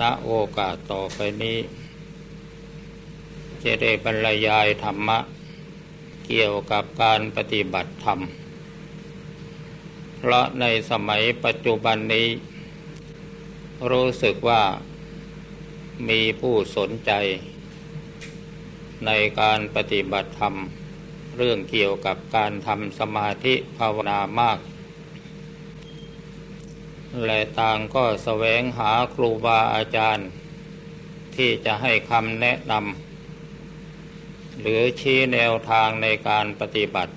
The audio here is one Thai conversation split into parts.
ณโอกาสต่อไปนี้ จะได้บรรยายธรรมะ เกี่ยวกับการปฏิบัติธรรม เพราะในสมัยปัจจุบันนี้ รู้สึกว่ามีผู้สนใจ ในการปฏิบัติธรรม เรื่องเกี่ยวกับการทำสมาธิภาวนามาก และต่างก็แสวงหาครูบาอาจารย์ ที่จะให้คำแนะนำหรือชี้แนวทางในการปฏิบัติ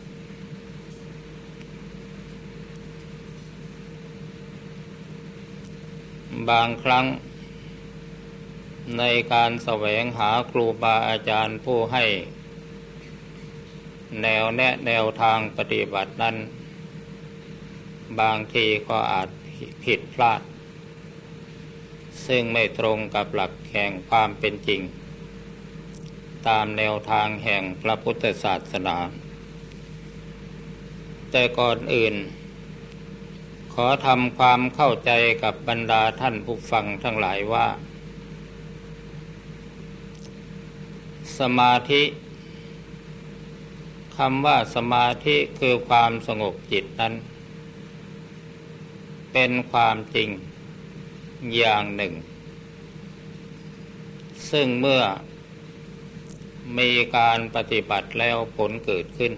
บางครั้ง ในการแสวงหาครูบาอาจารย์ผู้ให้ แนวแนะแนวทางปฏิบัตินั้น บางทีก็อาจ ผิดพลาด ซึ่งไม่ตรงกับหลักแห่งความเป็นจริง ตามแนวทางแห่งพระพุทธศาสนา แต่ก่อนอื่น ขอทำความเข้าใจกับบรรดาท่านผู้ฟังทั้งหลายว่า สมาธิคำว่าสมาธิคือความสงบจิตนั้น เป็นความจริงอย่างหนึ่ง ซึ่งเมื่อมีการปฏิบัติแล้วผลเกิดขึ้น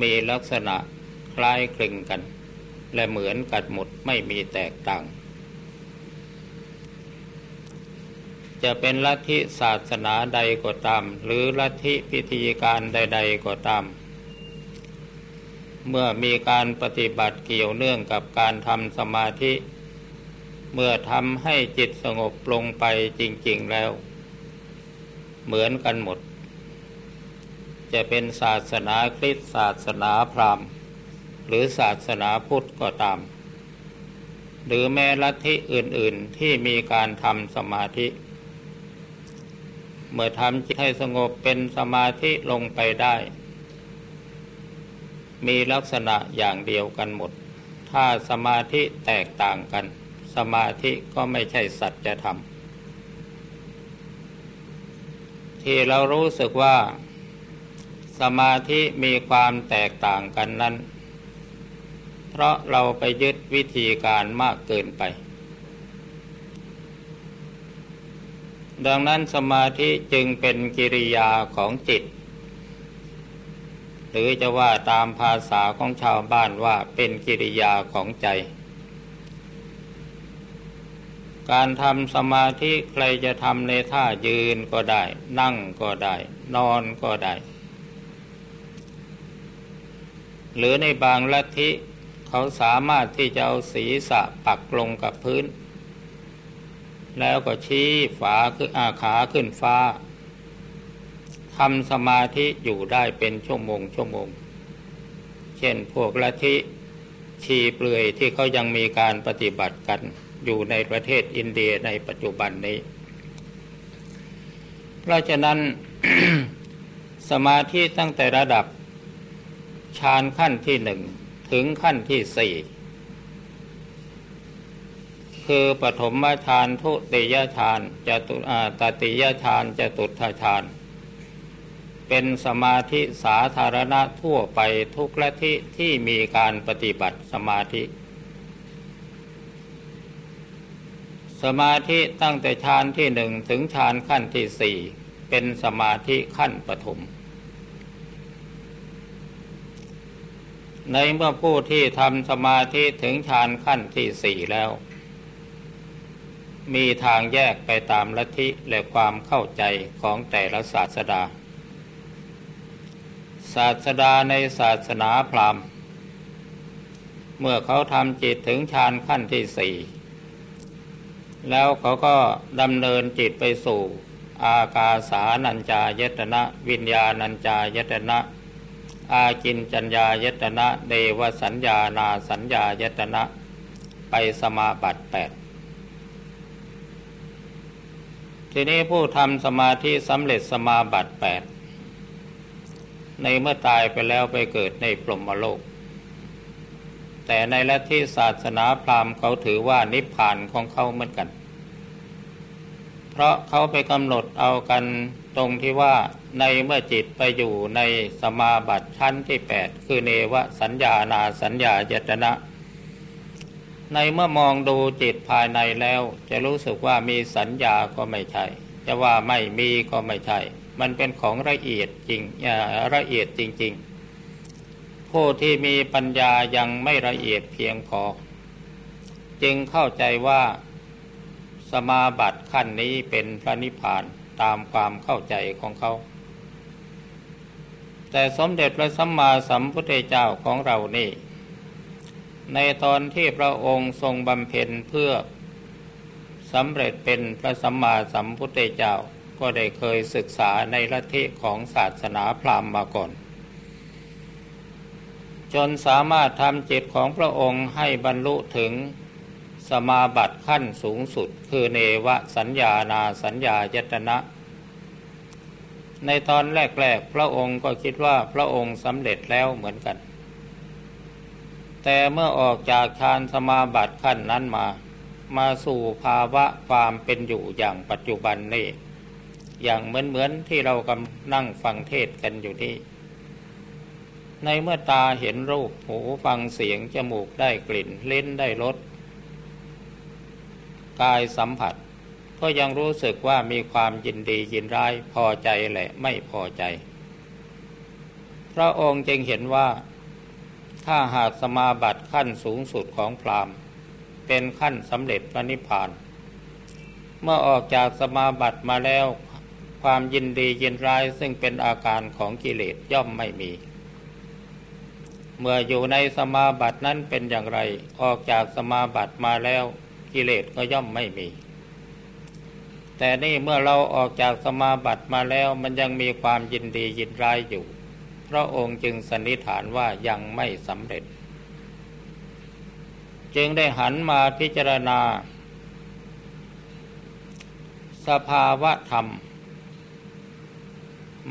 มีลักษณะคล้ายคลึงกัน และเหมือนกันหมดไม่มีแตกต่าง จะเป็นลัทธิศาสนาใดก็ตาม หรือลัทธิพิธีการใด ๆก็ตาม เมื่อมีการปฏิบัติเกี่ยวเนื่องกับการทำสมาธิ เมื่อทำให้จิตสงบลงไปจริง ๆแล้ว เหมือนกันหมด จะเป็นศาสนาคริสต์ศาสนาพราหมณ์ หรือศาสนาพุทธก็ตาม หรือแม้ลัทธิอื่น ๆที่มีการทำสมาธิ เมื่อทำจิตให้สงบเป็นสมาธิลงไปได้ มีลักษณะอย่างเดียวกันหมด ถ้าสมาธิแตกต่างกัน สมาธิก็ไม่ใช่สัจธรรม ที่เรารู้สึกว่า สมาธิมีความแตกต่างกันนั้น เพราะเราไปยึดวิธีการมากเกินไป ดังนั้นสมาธิจึงเป็นกิริยาของจิต หรือจะว่าตามภาษาของชาวบ้านว่าเป็นกิริยาของใจ การทำสมาธิใครจะทำในท่ายืนก็ได้ นั่งก็ได้ นอนก็ได้ หรือในบางลัทธิเขาสามารถที่จะเอาศีรษะปักลงกับพื้น แล้วก็ชี้ฝาคืออาขาขึ้นฟ้า ทำสมาธิอยู่ได้เป็นชั่วโมงชั่วโมง เช่นพวกลัทธิชีเปลือยที่เขายังมีการปฏิบัติกันอยู่ในประเทศอินเดียในปัจจุบันนี้ เพราะฉะนั้นสมาธิตั้งแต่ระดับฌานขั้นที่หนึ่งถึงขั้นที่สี่คือปฐมฌานทุติยฌานจตุตติยฌานจตุทฌาน เป็นสมาธิสาธารณะทั่วไปทุกละทิที่มีการปฏิบัติสมาธิ สมาธิตั้งแต่ฌานที่หนึ่งถึงฌานขั้นที่สี่เป็นสมาธิขั้นปฐมในเมื่อผู้ที่ทำสมาธิถึงฌานขั้นที่สี่แล้ว มีทางแยกไปตามลัทธิและความเข้าใจของแต่ละศาสดา ศาสดาในศาสนาพราหมณ์ เมื่อเขาทำจิตถึงฌานขั้นที่สี่แล้วเขาก็ดำเนินจิตไปสู่อากาสานัญจายตนะ วิญญาณัญจายตนะ อาจินจัญญายตนะ เดวสัญญานาสัญญายตนะ ไปสมาบัติแปดทีนี้ผู้ทำสมาธิสำเร็จสมาบัติแปด ในเมื่อตายไปแล้วไปเกิดในพรหมโลก แต่ในลัทธิศาสนาพราหมณ์เขาถือว่านิพพานของเขาเหมือนกัน เพราะเขาไปกำหนดเอากันตรงที่ว่าในเมื่อจิตไปอยู่ในสมาบัติชั้นที่แปดคือเนวสัญญานาสัญญาเจตนะในเมื่อมองดูจิตภายในแล้ว จะรู้สึกว่ามีสัญญาก็ไม่ใช่ จะว่าไม่มีก็ไม่ใช่ มันเป็นของละเอียดจริงละเอียดจริง ๆ ผู้ที่มีปัญญายังไม่ละเอียดเพียงพอ จึงเข้าใจว่าสมาบัติขั้นนี้เป็นพระนิพพานตามความเข้าใจของเขา แต่สมเด็จพระสัมมาสัมพุทธเจ้าของเรานี่ ในตอนที่พระองค์ทรงบำเพ็ญเพื่อสำเร็จเป็นพระสัมมาสัมพุทธเจ้า ก็ได้เคยศึกษาในลัทธิของศาสนาพราหมณ์มาก่อน จนสามารถทำจิตของพระองค์ให้บรรลุถึงสมาบัติขั้นสูงสุด คือเนวสัญญานาสัญญายตนะ ในตอนแรกๆ พระองค์ก็คิดว่าพระองค์สำเร็จแล้วเหมือนกัน แต่เมื่อออกจากฌานสมาบัติขั้นนั้นมามาสู่ภาวะความเป็นอยู่อย่างปัจจุบันนี่ อย่างเหมือนเหมือนที่เรากำนั่งฟังเทศกันอยู่นี่ ในเมื่อตาเห็นรูปหูฟังเสียง จมูกได้กลิ่นเล่นได้รสกายสัมผัส ก็ยังรู้สึกว่ามีความยินดียินร้ายพอใจแหละไม่พอใจ พระองค์จึงเห็นว่า ถ้าหากสมาบัติขั้นสูงสุดของพรามเป็นขั้นสำเร็จพระนิพพานเมื่อออกจากสมาบัติมาแล้ว ความยินดียินร้ายซึ่งเป็นอาการของกิเลสย่อมไม่มี เมื่ออยู่ในสมาบัตินั้นเป็นอย่างไรออกจากสมาบัติมาแล้วกิเลสก็ย่อมไม่มี แต่นี่เมื่อเราออกจากสมาบัติมาแล้วมันยังมีความยินดียินร้ายอยู่ พระองค์จึงสันนิษฐานว่ายังไม่สำเร็จ จึงได้หันมาพิจารณา สภาวะธรรม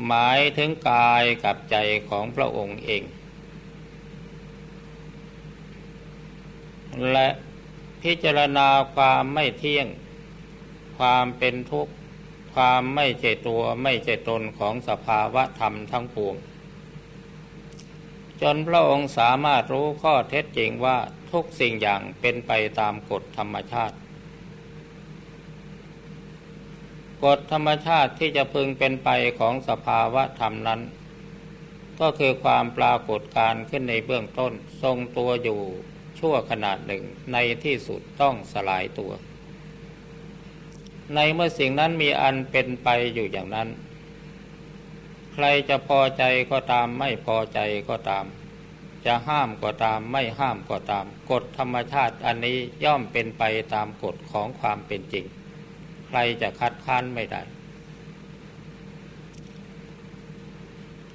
หมายถึงกายกับใจของพระองค์เอง และพิจารณาความไม่เที่ยง ความเป็นทุกข์ ความไม่เจตัวไม่เจตนของสภาวะธรรมทั้งปวง จนพระองค์สามารถรู้ข้อเท็จจริงว่าทุกสิ่งอย่างเป็นไปตามกฎธรรมชาติ กฎธรรมชาติที่จะพึงเป็นไปของสภาวะธรรมนั้น ก็คือความปรากฏการขึ้นในเบื้องต้นทรงตัวอยู่ชั่วขนาดหนึ่งในที่สุดต้องสลายตัว ในเมื่อสิ่งนั้นมีอันเป็นไปอยู่อย่างนั้น ใครจะพอใจก็ตามไม่พอใจก็ตาม จะห้ามก็ตามไม่ห้ามก็ตาม กฎธรรมชาติอันนี้ย่อมเป็นไปตามกฎของความเป็นจริง ใครจะคัดค้านไม่ได้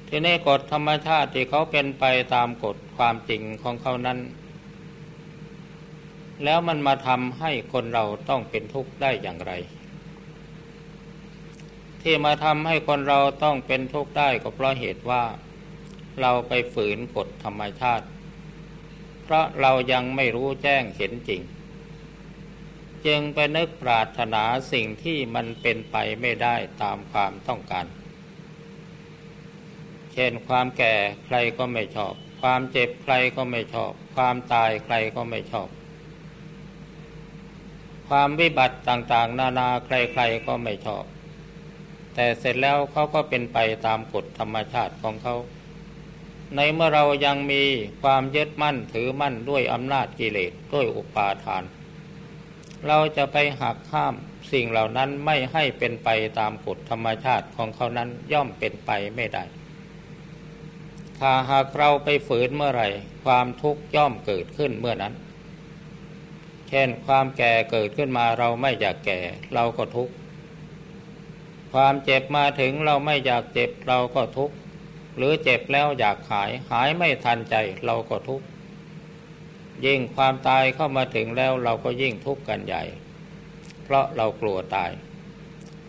ทีนี้กฎธรรมชาติที่เขาเป็นไปตามกฎความจริงของเขานั้น แล้วมันมาทำให้คนเราต้องเป็นทุกข์ได้อย่างไร ที่มาทำให้คนเราต้องเป็นทุกข์ได้ก็เพราะเหตุว่า เราไปฝืนกฎธรรมชาติ เพราะเรายังไม่รู้แจ้งเห็นจริง จึงไปนึกปรารถนาสิ่งที่มันเป็นไปไม่ได้ตามความต้องการ เช่นความแก่ใครก็ไม่ชอบ ความเจ็บใครก็ไม่ชอบ ความตายใครก็ไม่ชอบ ความวิบัติต่างๆ นานาใครๆก็ไม่ชอบ แต่เสร็จแล้วเขาก็เป็นไปตามกฎธรรมชาติของเขาในเมื่อเรายังมีความยึดมั่นถือมั่นด้วยอำนาจกิเลสด้วยอุปาทาน เราจะไปหักห้ามสิ่งเหล่านั้นไม่ให้เป็นไปตามกฎธรรมชาติของเขานั้นย่อมเป็นไปไม่ได้ ถ้าหากเราไปฝืนเมื่อไหร่ ความทุกข์ย่อมเกิดขึ้นเมื่อนั้น เช่นความแก่เกิดขึ้นมาเราไม่อยากแก่ เราก็ทุกข์ ความเจ็บมาถึงเราไม่อยากเจ็บเราก็ทุกข์ หรือเจ็บแล้วอยากหายหายไม่ทันใจเราก็ทุกข์ ยิ่งความตายเข้ามาถึงแล้วเราก็ยิ่งทุกข์กันใหญ่ เพราะเรากลัวตาย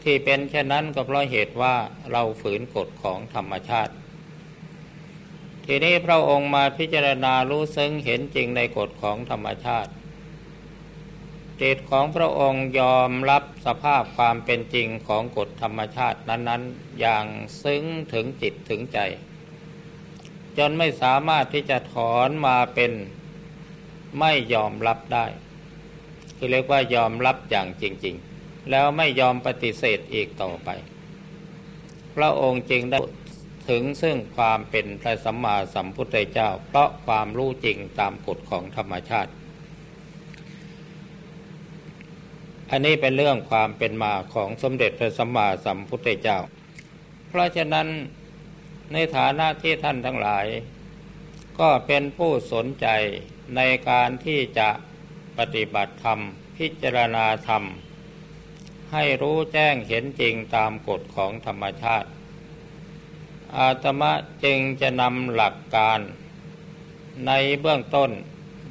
ที่เป็นเช่นนั้นก็เพราะเหตุว่าเราฝืนกฎของธรรมชาติ ทีนี้พระองค์มาพิจารณารู้ซึ้งเห็นจริงในกฎของธรรมชาติจิตของพระองค์ยอมรับสภาพความเป็นจริงของกฎธรรมชาตินั้น ๆ อย่างซึ้งถึงจิตถึงใจ จนไม่สามารถที่จะถอนมาเป็น ไม่ยอมรับได้ คือเรียกว่ายอมรับอย่างจริง ๆ แล้วไม่ยอมปฏิเสธอีกต่อไป พระองค์จึงได้ถึงซึ่งความเป็นพระสัมมาสัมพุทธเจ้า เพราะความรู้จริงตามกฎของธรรมชาติ อันนี้เป็นเรื่องความเป็นมาของสมเด็จพระสัมมาสัมพุทธเจ้า เพราะฉะนั้นในฐานะที่ท่านทั้งหลาย ก็เป็นผู้สนใจ ในการที่จะปฏิบัติธรรม พิจารณาธรรม ให้รู้แจ้งเห็นจริงตามกฎของธรรมชาติ อาตมะจึงจะนำหลักการ ในเบื้องต้น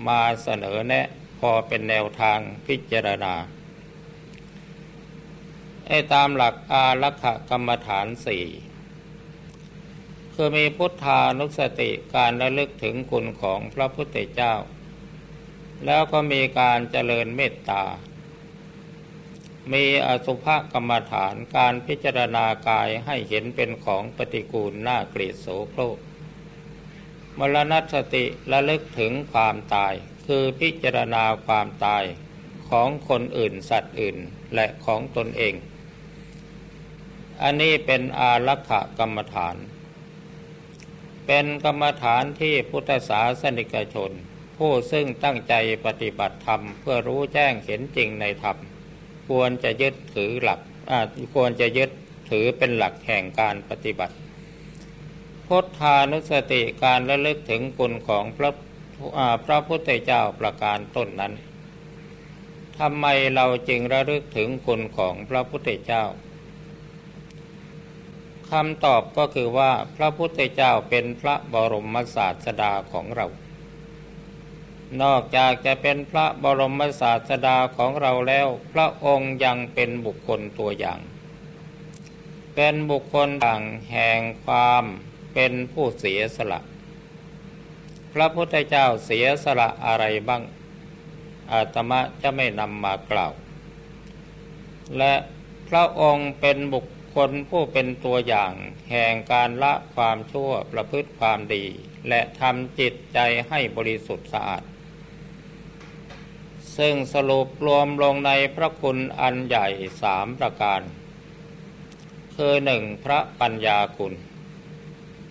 มาเสนอแนะพอเป็นแนวทางพิจารณาไอ้ตามหลักอารักขกรรมฐานสี่ คือมีพุทธานุสติการระลึกถึงคุณของพระพุทธเจ้า แล้วก็มีการเจริญเมตตา มีอสุภกรรมฐานการพิจารณากายให้เห็นเป็นของปฏิกูลน่าเกลียดโสโครกมรณสติระลึกถึงความตาย คือพิจารณาความตายของคนอื่นสัตว์อื่นและของตนเอง อันนี้เป็นอารักขกรรมฐาน เป็นกรรมฐานที่พุทธศาสนิกชน ผู้ซึ่งตั้งใจปฏิบัติธรรม เพื่อรู้แจ้งเห็นจริงในธรรม ควรจะยึดถือหลักควรจะยึดถือเป็นหลักแห่งการปฏิบัติพุทธานุสติการระลึกถึงคุณของพระพระพุทธเจ้าประการต้นนั้นทำไมเราจึงระลึกถึงคุณของพระพุทธเจ้า คำตอบก็คือว่าพระพุทธเจ้าเป็นพระบรมศาสดาของเรา นอกจากจะเป็นพระบรมศาสดาของเราแล้ว พระองค์ยังเป็นบุคคลตัวอย่าง เป็นบุคคลต่างแห่งความเป็นผู้เสียสละ พระพุทธเจ้าเสียสละอะไรบ้าง อาตมะจะไม่นำมากล่าว และพระองค์เป็นบุค คนผู้เป็นตัวอย่าง แห่งการละความชั่วประพฤติความดี และทำจิตใจให้บริสุทธิ์สะอาด ซึ่งสรุปรวมลงในพระคุณอันใหญ่สามประการ คือหนึ่งพระปัญญาคุณ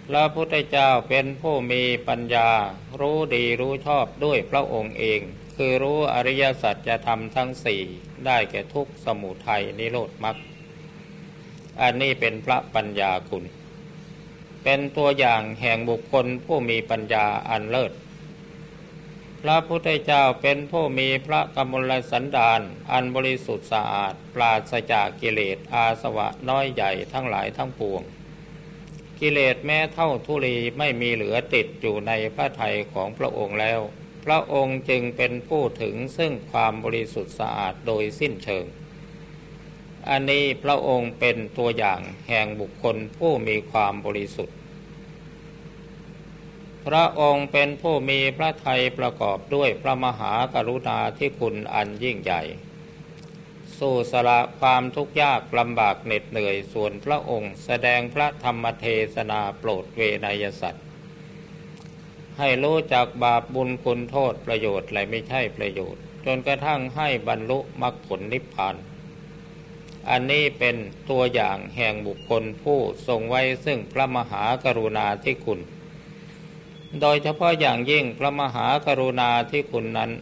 พระพุทธเจ้าเป็นผู้มีปัญญา รู้ดีรู้ชอบด้วยพระองค์เอง คือรู้อริยสัจจะทำทั้งสี่ได้แก่ทุกสมุทัยนิโรธมรรค อันนี้เป็นพระปัญญาคุณ เป็นตัวอย่างแห่งบุคคลผู้มีปัญญาอันเลิศ พระพุทธเจ้าเป็นผู้มีพระกมลสันดานอันบริสุทธิ์สะอาด ปราศจากกิเลสอาสวะน้อยใหญ่ทั้งหลายทั้งปวง กิเลสแม้เท่าทุลีไม่มีเหลือติดอยู่ในพระทัยของพระองค์แล้ว พระองค์จึงเป็นผู้ถึงซึ่งความบริสุทธิ์สะอาดโดยสิ้นเชิง อันนี้พระองค์เป็นตัวอย่างแห่งบุคคลผู้มีความบริสุทธิ์ พระองค์เป็นผู้มีพระทัยประกอบด้วยพระมหากรุณาที่คุณอันยิ่งใหญ่ สู้สละความทุกข์ยากลำบากเหน็ดเหนื่อยส่วนพระองค์แสดงพระธรรมเทศนาโปรดเวนยสัตว์ ให้รู้จักบาปบุญคุณโทษประโยชน์และไม่ใช่ประโยชน์ จนกระทั่งให้บรรลุมรรคผลนิพพาน อันนี้เป็นตัวอย่างแห่งบุคคลผู้ทรงไว้ซึ่งพระมหากรุณาธิคุณ โดยเฉพาะอย่างยิ่งพระมหากรุณาธิคุณนั้น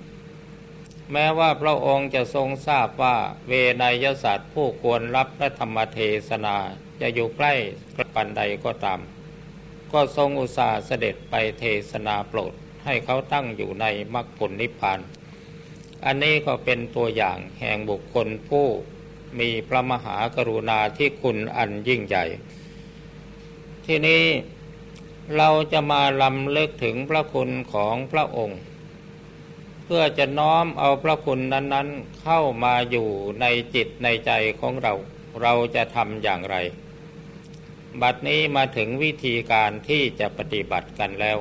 แม้ว่าพระองค์จะทรงทราบว่าเวนยศาสตร์ผู้ควรรับพระธรรมเทศนาจะอยู่ใกล้กระปันใดก็ตาม ก็ทรงอุตส่าห์เสด็จไปเทศนาโปรดให้เขาตั้งอยู่ในมรรคผลนิพพาน อันนี้ก็เป็นตัวอย่างแห่งบุคคลผู้ มีพระมหากรุณาที่คุณอันยิ่งใหญ่ ที่นี้เราจะมาลำเลิกถึงพระคุณของพระองค์ เพื่อจะน้อมเอาพระคุณนั้น ๆ เข้ามาอยู่ในจิตในใจของเรา เราจะทำอย่างไร บัดนี้มาถึงวิธีการที่จะปฏิบัติกันแล้ว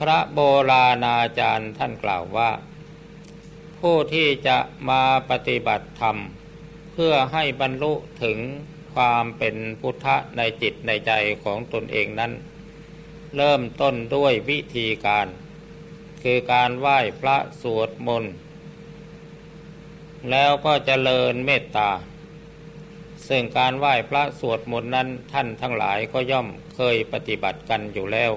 พระโบราณอาจารย์ท่านกล่าวว่า ผู้ที่จะมาปฏิบัติธรรม เพื่อให้บรรลุถึงความเป็นพุทธะในจิตในใจของตนเองนั้น เริ่มต้นด้วยวิธีการ คือการไหว้พระสวดมนต์แล้วก็เจริญเมตตา ซึ่งการไหว้พระสวดมนต์นั้นท่านทั้งหลายก็ย่อมเคยปฏิบัติกันอยู่แล้ว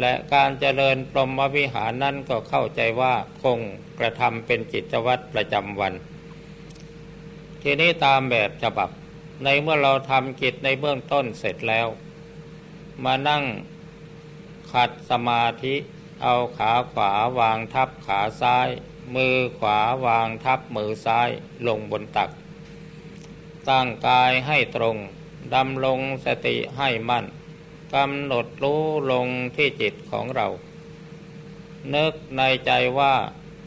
และการเจริญพรหมวิหารนั้นก็เข้าใจว่าคงกระทำเป็นจิตวัตรประจำวัน ทีนี้ตามแบบฉบับ ในเมื่อเราทำกิจในเบื้องต้นเสร็จแล้ว มานั่งขัดสมาธิเอาขาขวาวางทับขาซ้าย มือขวาวางทับมือซ้ายลงบนตัก ตั้งกายให้ตรงดำลงสติให้มั่น กำหนดรู้ลงที่จิตของเรา นึกในใจว่า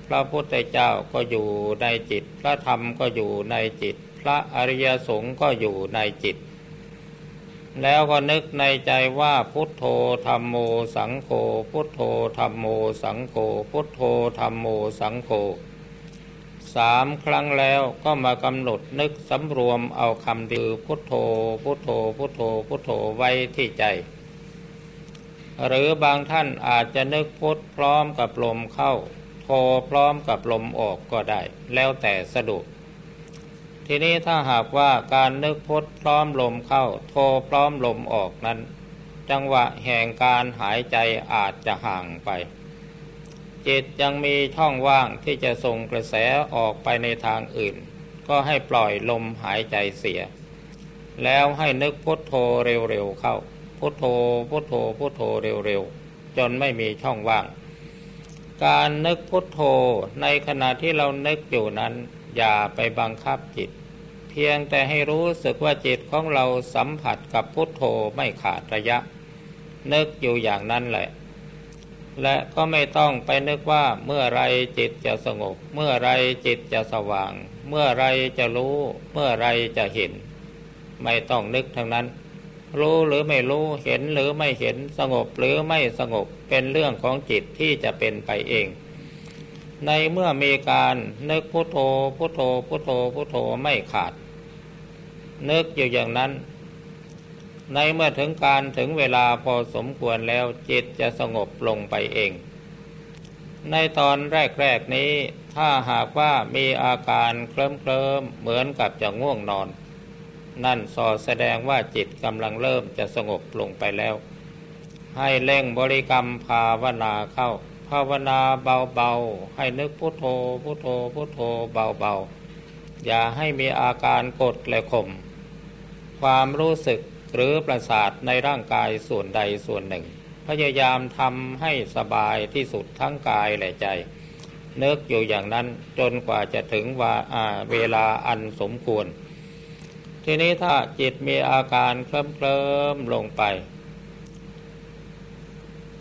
พระพุทธเจ้าก็อยู่ในจิต พระธรรมก็อยู่ในจิต พระอริยสงฆ์ก็อยู่ในจิต แล้วก็นึกในใจว่าพุทโธธรรมโมสังโฆพุทโธธรรมโมสังโฆพุทโธธรรมโมสังโฆ สามครั้งแล้วก็มากำหนดนึกสำรวมเอาคำดือพุทโธพุทโธพุทโธพุทโธไว้ที่ใจ หรือบางท่านอาจจะนึกพุทพร้อมกับลมเข้า โธพร้อมกับลมออกก็ได้ แล้วแต่สะดวกทีนี้ถ้าหากว่าการนึกพุทพร้อมลมเข้าโทพร้อมลมออกนั้น จังหวะแห่งการหายใจอาจจะห่างไป จิตยังมีช่องว่างที่จะส่งกระแสออกไปในทางอื่น ก็ให้ปล่อยลมหายใจเสีย แล้วให้นึกพุทโธเร็วๆเข้า พุทโธพุทโธพุทโธเร็วๆ จนไม่มีช่องว่าง การนึกพุทโธในขณะที่เรานึกอยู่นั้น อย่าไปบังคับจิต เพียงแต่ให้รู้สึกว่าจิตของเราสัมผัสกับพุทโธไม่ขาดระยะ นึกอยู่อย่างนั้นแหละ และก็ไม่ต้องไปนึกว่าเมื่อไรจิตจะสงบ เมื่อไรจิตจะสว่าง เมื่อไรจะรู้ เมื่อไรจะเห็น ไม่ต้องนึกทั้งนั้น รู้หรือไม่รู้เห็นหรือไม่เห็นสงบหรือไม่สงบเป็นเรื่องของจิตที่จะเป็นไปเอง ในเมื่อมีการนึกพุโทโธพุโทโธพุโทโธพุโทโธไม่ขาดนึกอยู่อย่างนั้น ในเมื่อถึงการถึงเวลาพอสมควรแล้วจิตจะสงบลงไปเอง ในตอนแรกๆนี้ถ้าหากว่ามีอาการเคลิ้มเคลิมเหมือนกับจะง่วงนอน นั่นสอแสดงว่าจิตกำลังเริ่มจะสงบลงไปแล้ว ให้เร่งบริกรรมภาวนาเข้า ภาวนาเบาๆ ให้นึกพุโทโธพุโทโธพุโทโธเบาๆ อย่าให้มีอาการกดและข่มความรู้สึก หรือประสาทในร่างกายส่วนใดส่วนหนึ่ง พยายามทำให้สบายที่สุดทั้งกายและใจนึกอยู่อย่างนั้นจนกว่าจะถึงว่าเวลาอันสมควร ทีนี้ถ้าจิตมีอาการเคลิ้มเคลิมลงไป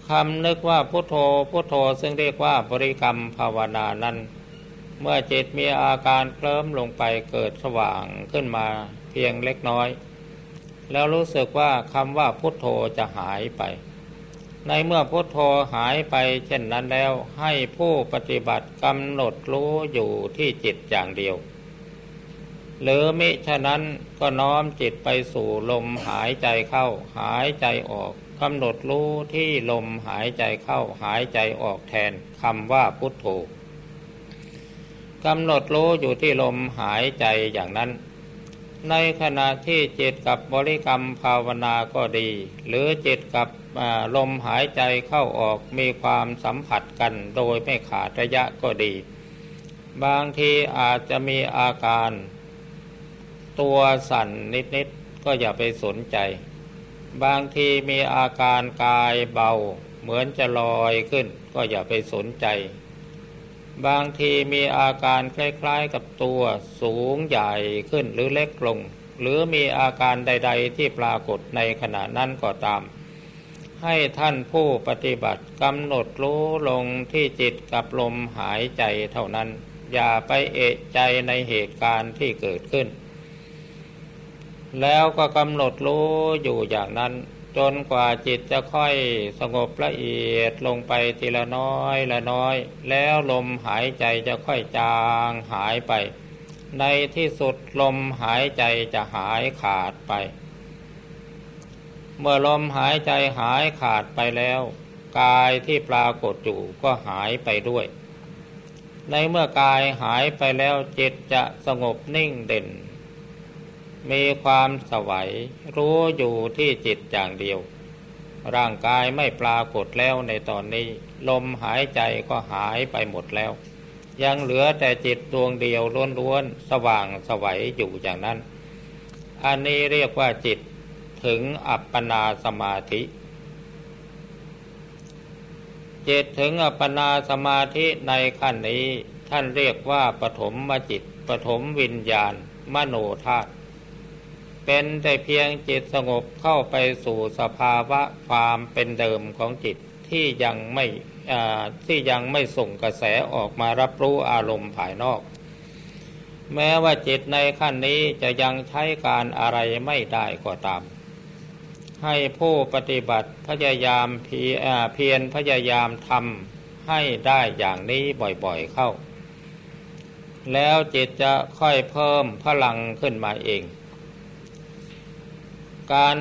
คำนึกว่าพุโทโธพุโทโธซึ่งเรียกว่าบริกรรมภาวนานั้น เมื่อจิตมีอาการเคลิ้มลงไปเกิดสว่างขึ้นมาเพียงเล็กน้อย แล้วรู้สึกว่าคำว่าพุทโธจะหายไป ในเมื่อพุทโธหายไป เช่นนั้นแล้วให้ผู้ปฏิบัติกำหนดรู้อยู่ที่จิตอย่างเดียว หรือมิฉะนั้นก็น้อมจิตไปสู่ลมหายใจเข้า หายใจออกกำหนดรู้ที่ลมหายใจเข้าหายใจออกแทนคำว่าพุทโธกำหนดรู้อยู่ที่ลมหายใจอย่างนั้น ในขณะที่จิตกับบริกรรมภาวนาก็ดี หรือจิตกับลมหายใจเข้าออกมีความสัมผัสกันโดยไม่ขาดระยะก็ดี บางทีอาจจะมีอาการ ตัวสั่นนิดๆก็อย่าไปสนใจ บางทีมีอาการกายเบา เหมือนจะลอยขึ้น ก็อย่าไปสนใจ บางทีมีอาการคล้ายๆกับตัวสูงใหญ่ขึ้นหรือเล็กลง หรือมีอาการใด ๆ ที่ปรากฏในขณะนั้นก็ตาม ให้ท่านผู้ปฏิบัติกำหนดรู้ลงที่จิตกับลมหายใจเท่านั้น อย่าไปเอะใจในเหตุการณ์ที่เกิดขึ้น แล้วก็กำหนดรู้อยู่อย่างนั้น จนกว่าจิตจะค่อยสงบละเอียดลงไปทีละน้อยละน้อย แล้วลมหายใจจะค่อยจางหายไป ในที่สุดลมหายใจจะหายขาดไป เมื่อลมหายใจหายขาดไปแล้ว กายที่ปรากฏอยู่ก็หายไปด้วย ในเมื่อกายหายไปแล้วจิตจะสงบนิ่งเด่น มีความสวัยรู้อยู่ที่จิตอย่างเดียว ร่างกายไม่ปรากฏแล้วในตอนนี้ ลมหายใจก็หายไปหมดแล้ว ยังเหลือแต่จิตดวงเดียวล้วนๆสว่างสวัยอยู่อย่างนั้น อันนี้เรียกว่าจิตถึงอัปปนาสมาธิจิตถึงอัปปนาสมาธิในขั้นนี้ ท่านเรียกว่าปฐมมจิตปฐมวิญญาณ มโนธาตุ เป็นแต่เพียงจิตสงบเข้าไปสู่สภาวะความเป็นเดิมของจิตที่ยังไม่ที่ยังไม่ส่งกระแสออกมารับรู้อารมณ์ภายนอก แม้ว่าจิตในขั้นนี้จะยังใช้การอะไรไม่ได้ก็ตาม ให้ผู้ปฏิบัติพยายามเพียรพยายามทำให้ได้อย่างนี้บ่อยๆเข้า แล้วจิตจะค่อยเพิ่มพลังขึ้นมาเอง การ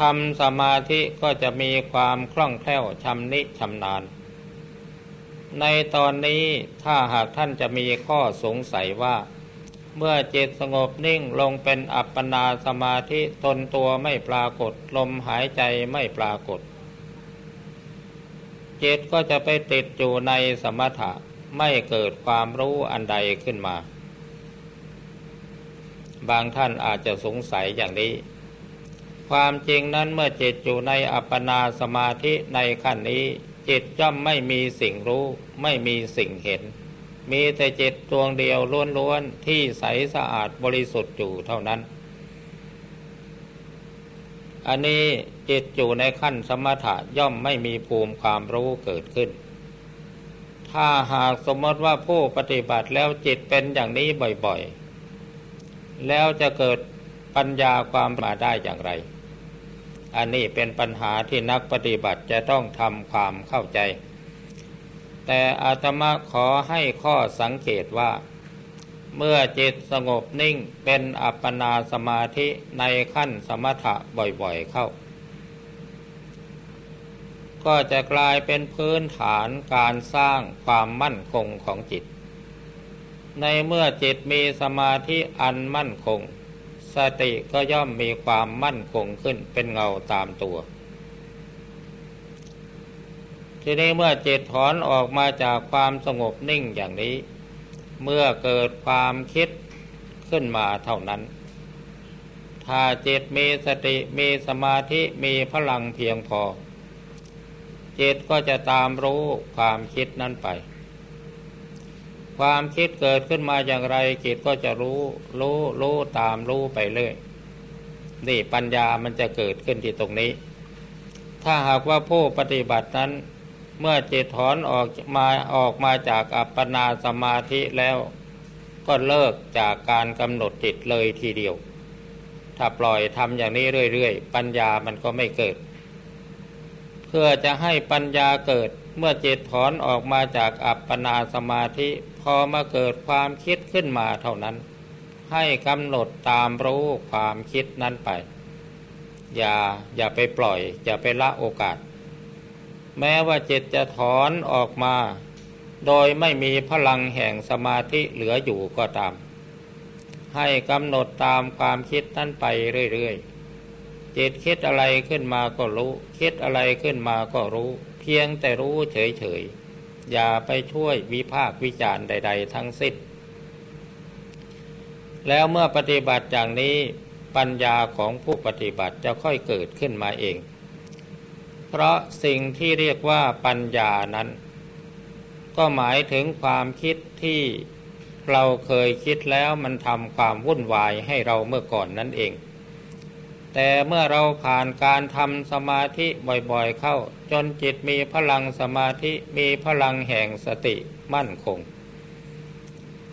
ทำสมาธิก็จะมีความคล่องแคล่วชำนิชำนาญ ในตอนนี้ถ้าหากท่านจะมีข้อสงสัยว่า เมื่อจิตสงบนิ่งลงเป็นอัปปนาสมาธิตนตัวไม่ปรากฏ ลมหายใจไม่ปรากฏ จิตก็จะไปติดอยู่ในสมถะไม่เกิดความรู้อันใดขึ้นมา บางท่านอาจจะสงสัยอย่างนี้ ความจริงนั้นเมื่อจิตอยู่ในอัปปนาสมาธิในขั้นนี้ จิตย่อมไม่มีสิ่งรู้ไม่มีสิ่งเห็น มีแต่จิตดวงเดียวล้วนๆที่ใสสะอาดบริสุทธิ์อยู่เท่านั้น อันนี้จิตอยู่ในขั้นสมถะย่อมไม่มีภูมิความรู้เกิดขึ้น ถ้าหากสมมติว่าผู้ปฏิบัติแล้วจิตเป็นอย่างนี้บ่อยๆ แล้วจะเกิดปัญญาความมาได้อย่างไร อันนี้เป็นปัญหาที่นักปฏิบัติจะต้องทำความเข้าใจ แต่อาตมาขอให้ข้อสังเกตว่า เมื่อจิตสงบนิ่งเป็นอัปปนาสมาธิในขั้นสมถะบ่อยๆเข้า ก็จะกลายเป็นพื้นฐานการสร้างความมั่นคงของจิต ในเมื่อจิตมีสมาธิอันมั่นคง สติก็ย่อมมีความมั่นคงขึ้นเป็นเงาตามตัว ทีนี้เมื่อจิตถอนออกมาจากความสงบนิ่งอย่างนี้ เมื่อเกิดความคิดขึ้นมาเท่านั้น ถ้าจิตมีสติมีสมาธิมีพลังเพียงพอจิตก็จะตามรู้ความคิดนั้นไป ความคิดเกิดขึ้นมาอย่างไรจิตก็จะรู้รู้รู้ตามรู้ไปเรื่อยนี่ปัญญามันจะเกิดขึ้นที่ตรงนี้ ถ้าหากว่าผู้ปฏิบัตินั้น เมื่อจิตถอนออกมาออกมาจากอัปปนาสมาธิแล้ว ก็เลิกจากการกำหนดจิตเลยทีเดียว ถ้าปล่อยทำอย่างนี้เรื่อยๆ ปัญญามันก็ไม่เกิด เพื่อจะให้ปัญญาเกิดเมื่อจิตถอนออกมาจากอัปปนาสมาธิ พอมาเกิดความคิดขึ้นมาเท่านั้น ให้กำหนดตามรู้ความคิดนั้นไป อย่าอย่าไปปล่อย อย่าไปละโอกาส แม้ว่าจิตจะถอนออกมา โดยไม่มีพลังแห่งสมาธิเหลืออยู่ก็ตาม ให้กำหนดตามความคิดนั้นไปเรื่อยๆจิตคิดอะไรขึ้นมาก็รู้ คิดอะไรขึ้นมาก็รู้ เพียงแต่รู้เฉยๆ อย่าไปช่วยวิพากวิจารณ์ใด ๆ ทั้งสิ้น แล้วเมื่อปฏิบัติอย่างนี้ปัญญาของผู้ปฏิบัติจะค่อยเกิดขึ้นมาเอง เพราะสิ่งที่เรียกว่าปัญญานั้น ก็หมายถึงความคิดที่เราเคยคิดแล้วมันทำความวุ่นวายให้เราเมื่อก่อนนั่นเอง แต่เมื่อเราผ่านการทำสมาธิบ่อยๆเข้า จนจิตมีพลังสมาธิมีพลังแห่งสติมั่นคง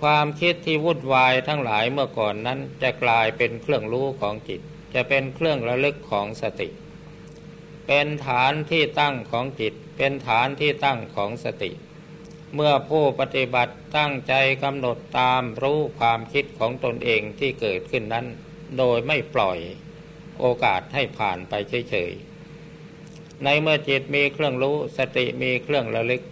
ความคิดที่วุ่นวายทั้งหลายเมื่อก่อนนั้นจะกลายเป็นเครื่องรู้ของจิต จะเป็นเครื่องระลึกของสติ เป็นฐานที่ตั้งของจิต เป็นฐานที่ตั้งของสติ เมื่อผู้ปฏิบัติตั้งใจกำหนดตามรู้ความคิดของตนเองที่เกิดขึ้นนั้น โดยไม่ปล่อย โอกาสให้ผ่านไปเฉยๆ ในเมื่อจิตมีเครื่องรู้สติมีเครื่องระลึก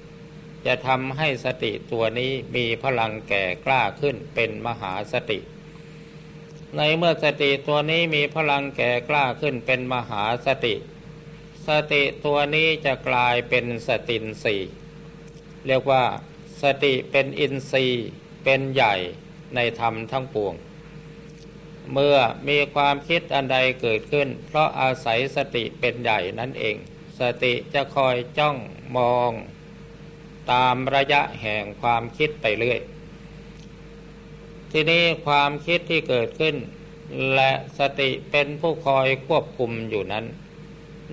จะทำให้สติตัวนี้มีพลังแก่กล้าขึ้นเป็นมหาสติ ในเมื่อสติตัวนี้มีพลังแก่กล้าขึ้นเป็นมหาสติ สติตัวนี้จะกลายเป็นสตินสีเรียกว่าสติเป็นอินทรีย์เป็นใหญ่ในธรรมทั้งปวง เมื่อมีความคิดอันใดเกิดขึ้น เพราะอาศัยสติเป็นใหญ่นั่นเอง สติจะคอยจ้องมอง ตามระยะแห่งความคิดไปเรื่อย ทีนี้ความคิดที่เกิดขึ้น และสติเป็นผู้คอยควบคุมอยู่นั้น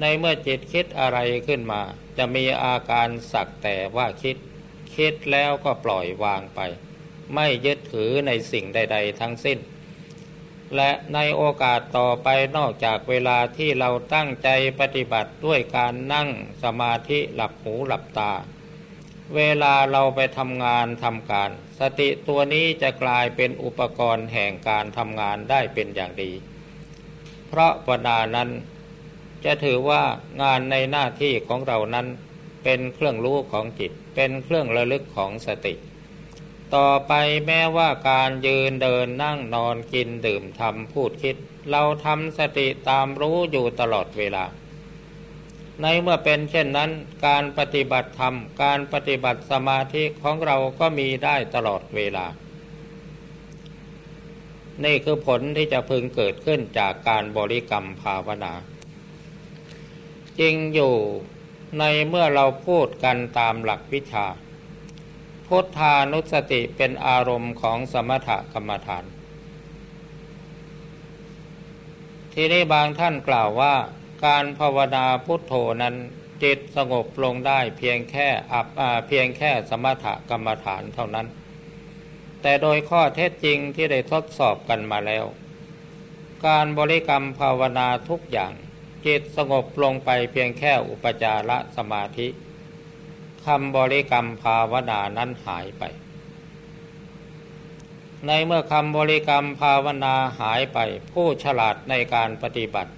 ในเมื่อจิตคิดอะไรขึ้นมา จะมีอาการสักแต่ว่าคิด คิดแล้วก็ปล่อยวางไป ไม่ยึดถือในสิ่งใด ๆ ทั้งสิ้น และในโอกาสต่อไปนอกจากเวลาที่เราตั้งใจปฏิบัติด้วยการนั่งสมาธิหลับหูหลับตา เวลาเราไปทำงานทำการ สติตัวนี้จะกลายเป็นอุปกรณ์แห่งการทำงานได้เป็นอย่างดี เพราะปนานั้นจะถือว่างานในหน้าที่ของเรานั้นเป็นเครื่องรู้ของจิต เป็นเครื่องระลึกของสติ ต่อไปแม้ว่าการยืนเดินนั่งนอนกินดื่มทำพูดคิด เราทำสติตามรู้อยู่ตลอดเวลา ในเมื่อเป็นเช่นนั้น การปฏิบัติธรรม การปฏิบัติสมาธิของเราก็มีได้ตลอดเวลา นี่คือผลที่จะพึงเกิดขึ้นจากการบริกรรมภาวนาจริงอยู่ในเมื่อเราพูดกันตามหลักวิชา พุทธานุสติเป็นอารมณ์ของสมถกรรมฐาน ทีนี้บางท่านกล่าวว่า การภาวนาพุทโธนั้นจิตสงบลงได้เพียงแค่อับเพียงแค่สมถกรรมฐานเท่านั้น แต่โดยข้อเท็จจริงที่ได้ทดสอบกันมาแล้ว การบริกรรมภาวนาทุกอย่างจิตสงบลงไปเพียงแค่อุปจารสมาธิ คำบริกรรมภาวนานั้นหายไป ในเมื่อคำบริกรรมภาวนาหายไป ผู้ฉลาดในการปฏิบัติ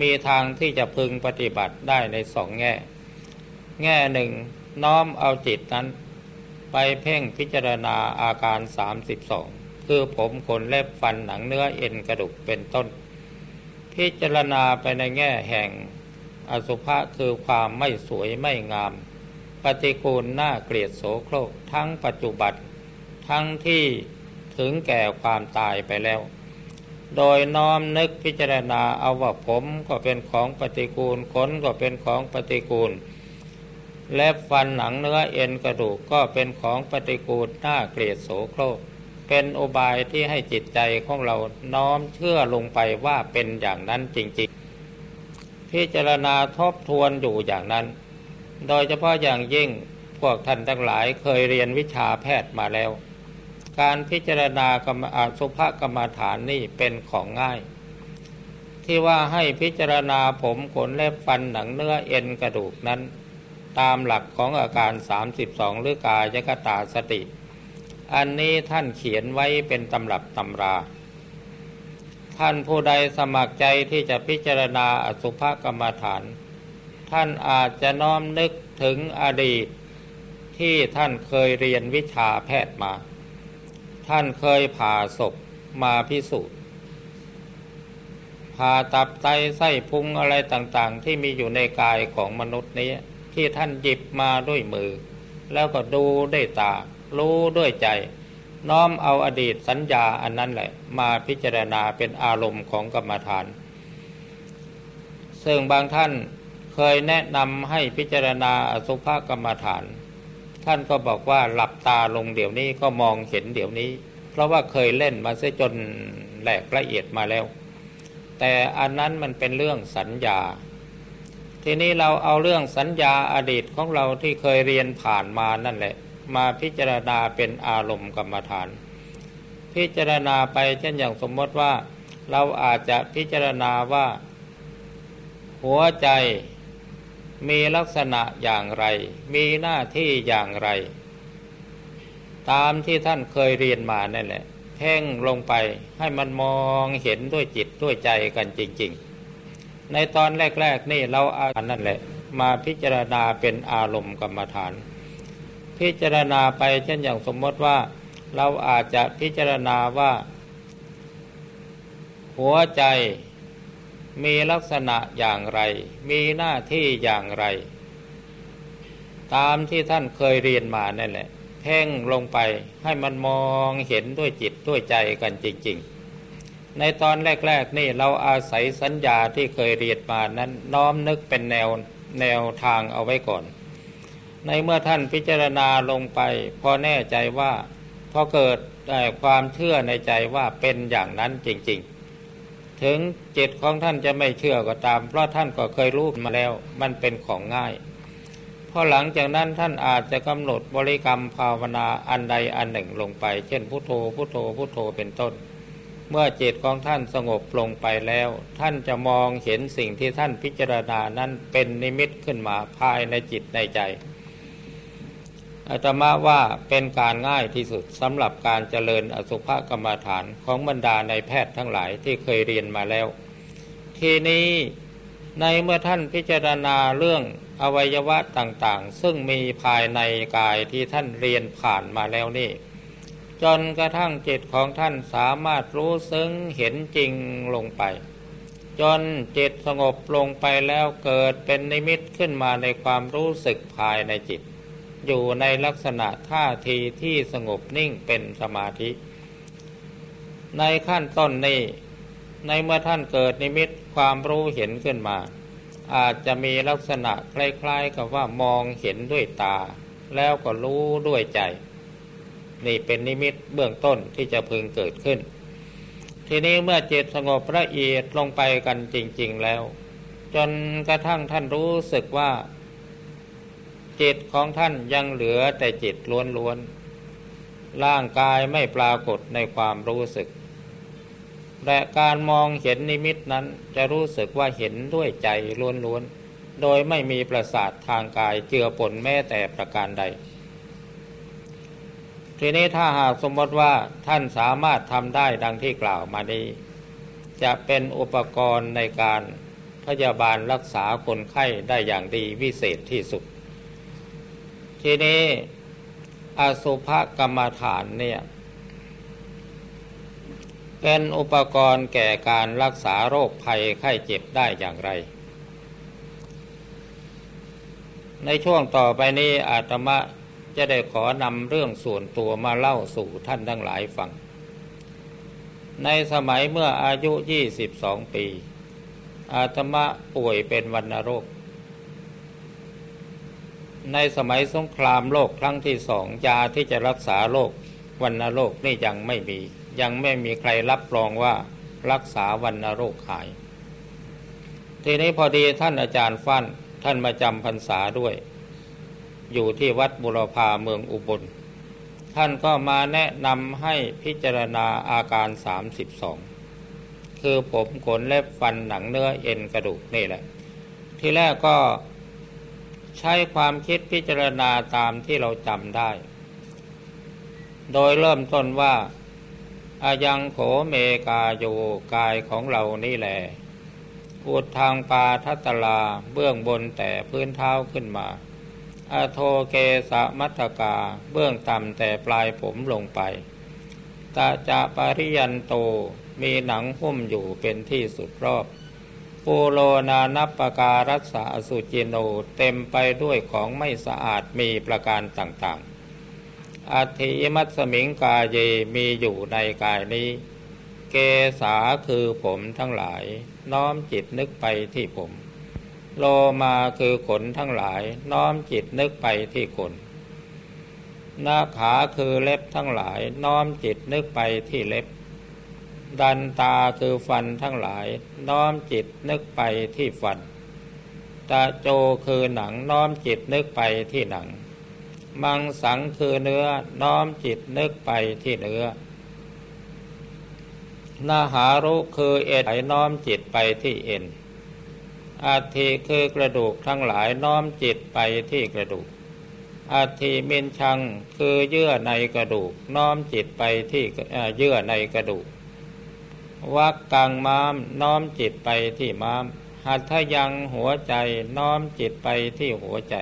มีทางที่จะพึงปฏิบัติได้ในสองแง่ แง่หนึ่งน้อมเอาจิตนั้น ไปเพ่งพิจารณาอาการ 32 คือผมขนเล็บฟันหนังเนื้อเอ็นกระดูกเป็นต้น พิจารณาไปในแง่แห่งอสุภะคือความไม่สวยไม่งาม ปฏิกูลน่าเกลียดโสโครกทั้งปัจจุบันทั้งที่ถึงแก่ความตายไปแล้ว โดยน้อมนึกพิจารณาเอาว่าผมก็เป็นของปฏิกูลขนก็เป็นของปฏิกูล และฟันหนังเนื้อเอ็นกระดูกก็เป็นของปฏิกูลน่าเกลียดโสโครกเป็นอุบายที่ให้จิตใจของเราน้อมเชื่อลงไปว่าเป็นอย่างนั้นจริง ๆ พิจารณาทบทวนอยู่อย่างนั้น โดยเฉพาะอย่างยิ่งพวกท่านทั้งหลายเคยเรียนวิชาแพทย์มาแล้ว การพิจารณากรรมสุภกรรมฐานนี่เป็นของง่าย ที่ว่าให้พิจารณาผมขนเล็บฟันหนังเนื้อเอ็นกระดูกนั้น ตามหลักของอาการ 32 หรือกายกตาสติ อันนี้ท่านเขียนไว้เป็นตำรับตำรา ท่านผู้ใดสมัครใจที่จะพิจารณาอสุภกรรมฐาน ท่านอาจจะน้อมนึกถึงอดีตที่ท่านเคยเรียนวิชาแพทย์มา ท่านเคยผ่าศพมาพิสูจน์ผ่าตับไตไส้พุงอะไรต่างๆ ที่มีอยู่ในกายของมนุษย์นี้ ที่ท่านหยิบมาด้วยมือ แล้วก็ดูด้วยตา รู้ด้วยใจ น้อมเอาอดีตสัญญาอันนั้นแหละ มาพิจารณาเป็นอารมณ์ของกรรมฐาน ซึ่งบางท่าน เคยแนะนำให้พิจารณาอสุภกรรมฐาน ท่านก็บอกว่าหลับตาลงเดี๋ยวนี้ก็มองเห็นเดี๋ยวนี้ เพราะว่าเคยเล่นมาเสียจนแหลกละเอียดมาแล้ว แต่อันนั้นมันเป็นเรื่องสัญญา ทีนี้เราเอาเรื่องสัญญาอดีตของเราที่เคยเรียนผ่านมานั่นแหละ มาพิจารณาเป็นอารมณ์กรรมฐาน พิจารณาไปเช่นอย่างสมมติว่า เราอาจจะพิจารณาว่า หัวใจ มีลักษณะอย่างไร มีหน้าที่อย่างไร ตามที่ท่านเคยเรียนมานั่นแหละเพ่งลงไปให้มันมองเห็นด้วยจิตด้วยใจกันจริง ๆ ในตอนแรก ๆ นี่เราอานั่นแหละ มาพิจารณาเป็นอารมณ์กรรมฐาน พิจารณาไปเช่นอย่างสมมติว่า เราอาจจะพิจารณาว่า หัวใจ มีลักษณะอย่างไร มีหน้าที่อย่างไร ตามที่ท่านเคยเรียนมานั่นแหละเพ่งลงไปให้มันมองเห็นด้วยจิตด้วยใจกันจริง ๆ ในตอนแรก ๆ นี่เราอาศัยสัญญาที่เคยเรียนมานั้น น้อมนึกเป็นแนวแนวทางเอาไว้ก่อน ในเมื่อท่านพิจารณาลงไป พอแน่ใจว่าพอเกิดความเชื่อในใจว่าเป็นอย่างนั้นจริง ๆ ถึงจิตของท่านจะไม่เชื่อก็ตาม เพราะท่านก็เคยรู้มาแล้ว มันเป็นของง่ายพอหลังจากนั้นท่านอาจจะกำหนดบริกรรมภาวนาอันใดอันหนึ่งลงไป เช่นพุโทโธพุโทโธพุโทโธเป็นต้น เมื่อจิตของท่านสงบลงไปแล้ว ท่านจะมองเห็นสิ่งที่ท่านพิจารณานั้นเป็นนิมิตขึ้นมาภายในจิตในใจ อาตมาว่าเป็นการง่ายที่สุดสำหรับการเจริญอสุภกรรมฐานของบรรดาในแพทย์ทั้งหลายที่เคยเรียนมาแล้ว ทีนี้ในเมื่อท่านพิจารณาเรื่องอวัยวะต่างๆ ซึ่งมีภายในกายที่ท่านเรียนผ่านมาแล้วนี่ จนกระทั่งจิตของท่านสามารถรู้ซึ้งเห็นจริงลงไป จนจิตสงบลงไปแล้วเกิดเป็นนิมิตขึ้นมาในความรู้สึกภายในจิต อยู่ในลักษณะท่าทีที่สงบนิ่งเป็นสมาธิ ในขั้นต้นนี้ในเมื่อท่านเกิดนิมิตความรู้เห็นขึ้นมา อาจจะมีลักษณะคล้ายๆกับว่ามองเห็นด้วยตา แล้วก็รู้ด้วยใจ นี่เป็นนิมิตเบื้องต้นที่จะพึงเกิดขึ้น ทีนี้เมื่อจิตสงบละเอียดลงไปกันจริง ๆแล้ว จนกระทั่งท่านรู้สึกว่า จิตของท่านยังเหลือแต่จิตล้วนๆร่างกายไม่ปรากฏในความรู้สึก และการมองเห็นนิมิตนั้นจะรู้สึกว่าเห็นด้วยใจล้วนๆ โดยไม่มีประสาททางกายเจือปนแม้แต่ประการใด ทีนี้ถ้าหากสมมติว่าท่านสามารถทำได้ดังที่กล่าวมานี้จะเป็นอุปกรณ์ในการพยาบาลรักษาคนไข้ได้อย่างดีวิเศษที่สุด ทีนี้อสุภกรรมฐานเนี่ยเป็นอุปกรณ์แก่การรักษาโรคภัยไข้เจ็บได้อย่างไร ในช่วงต่อไปนี้อาตมาจะได้ขอนำเรื่องส่วนตัวมาเล่าสู่ท่านทั้งหลายฟัง ในสมัยเมื่ออายุ 22 ปี อาตมาป่วยเป็นวันโรค ในสมัยสงครามโลกครั้งที่สองยาที่จะรักษาโรควันโรคนี่ยังไม่มี ยังไม่มีใครรับรองว่ารักษาวันโรคหาย ทีนี้พอดีท่านอาจารย์ฟั่นท่านมาจำพรรษาด้วย อยู่ที่วัดบุรพาเมืองอุบล ท่านก็มาแนะนำให้พิจารณาอาการ 32 คือผมขนเล็บฟันหนังเนื้อเอ็นกระดูกนี่แหละ ที่แรกก็ ใช้ความคิดพิจารณาตามที่เราจำได้ โดยเริ่มต้นว่าอายังโขเมกาโยกายของเรานี่แหละอุดทางปาทัตลาเบื้องบนแต่พื้นเท้าขึ้นมา อโทเกสะมัตกาเบื้องต่ำแต่ปลายผมลงไป ตาจะปริยันโตมีหนังหุ้มอยู่เป็นที่สุดรอบ ปูโลนานับปการัสสะสุจิโนเต็มไปด้วยของไม่สะอาดมีประการต่างๆอัติมัตสมิงกาเยมีอยู่ในกายนี้ เกษาคือผมทั้งหลาย น้อมจิตนึกไปที่ผม โลมาคือขนทั้งหลาย น้อมจิตนึกไปที่ขนหน้าขาคือเล็บทั้งหลาย น้อมจิตนึกไปที่เล็บ ดันตาคือฟันทั้งหลาย น้อมจิตนึกไปที่ฟัน ตาโจคือหนังน้อมจิตนึกไปที่หนัง มังสังคือเนื้อน้อมจิตนึกไปที่เนื้อนาหารุคือเอ็นน้อมจิตไปที่เอ็นอาทิคือกระดูกทั้งหลายน้อมจิตไปที่กระดูกอาทิมินชังคือเยื่อในกระดูกน้อมจิตไปที่เยื่อในกระดูก วักกังม้ามน้อมจิตไปที่ม้าม หัตถยังหัวใจน้อมจิตไปที่หัวใจ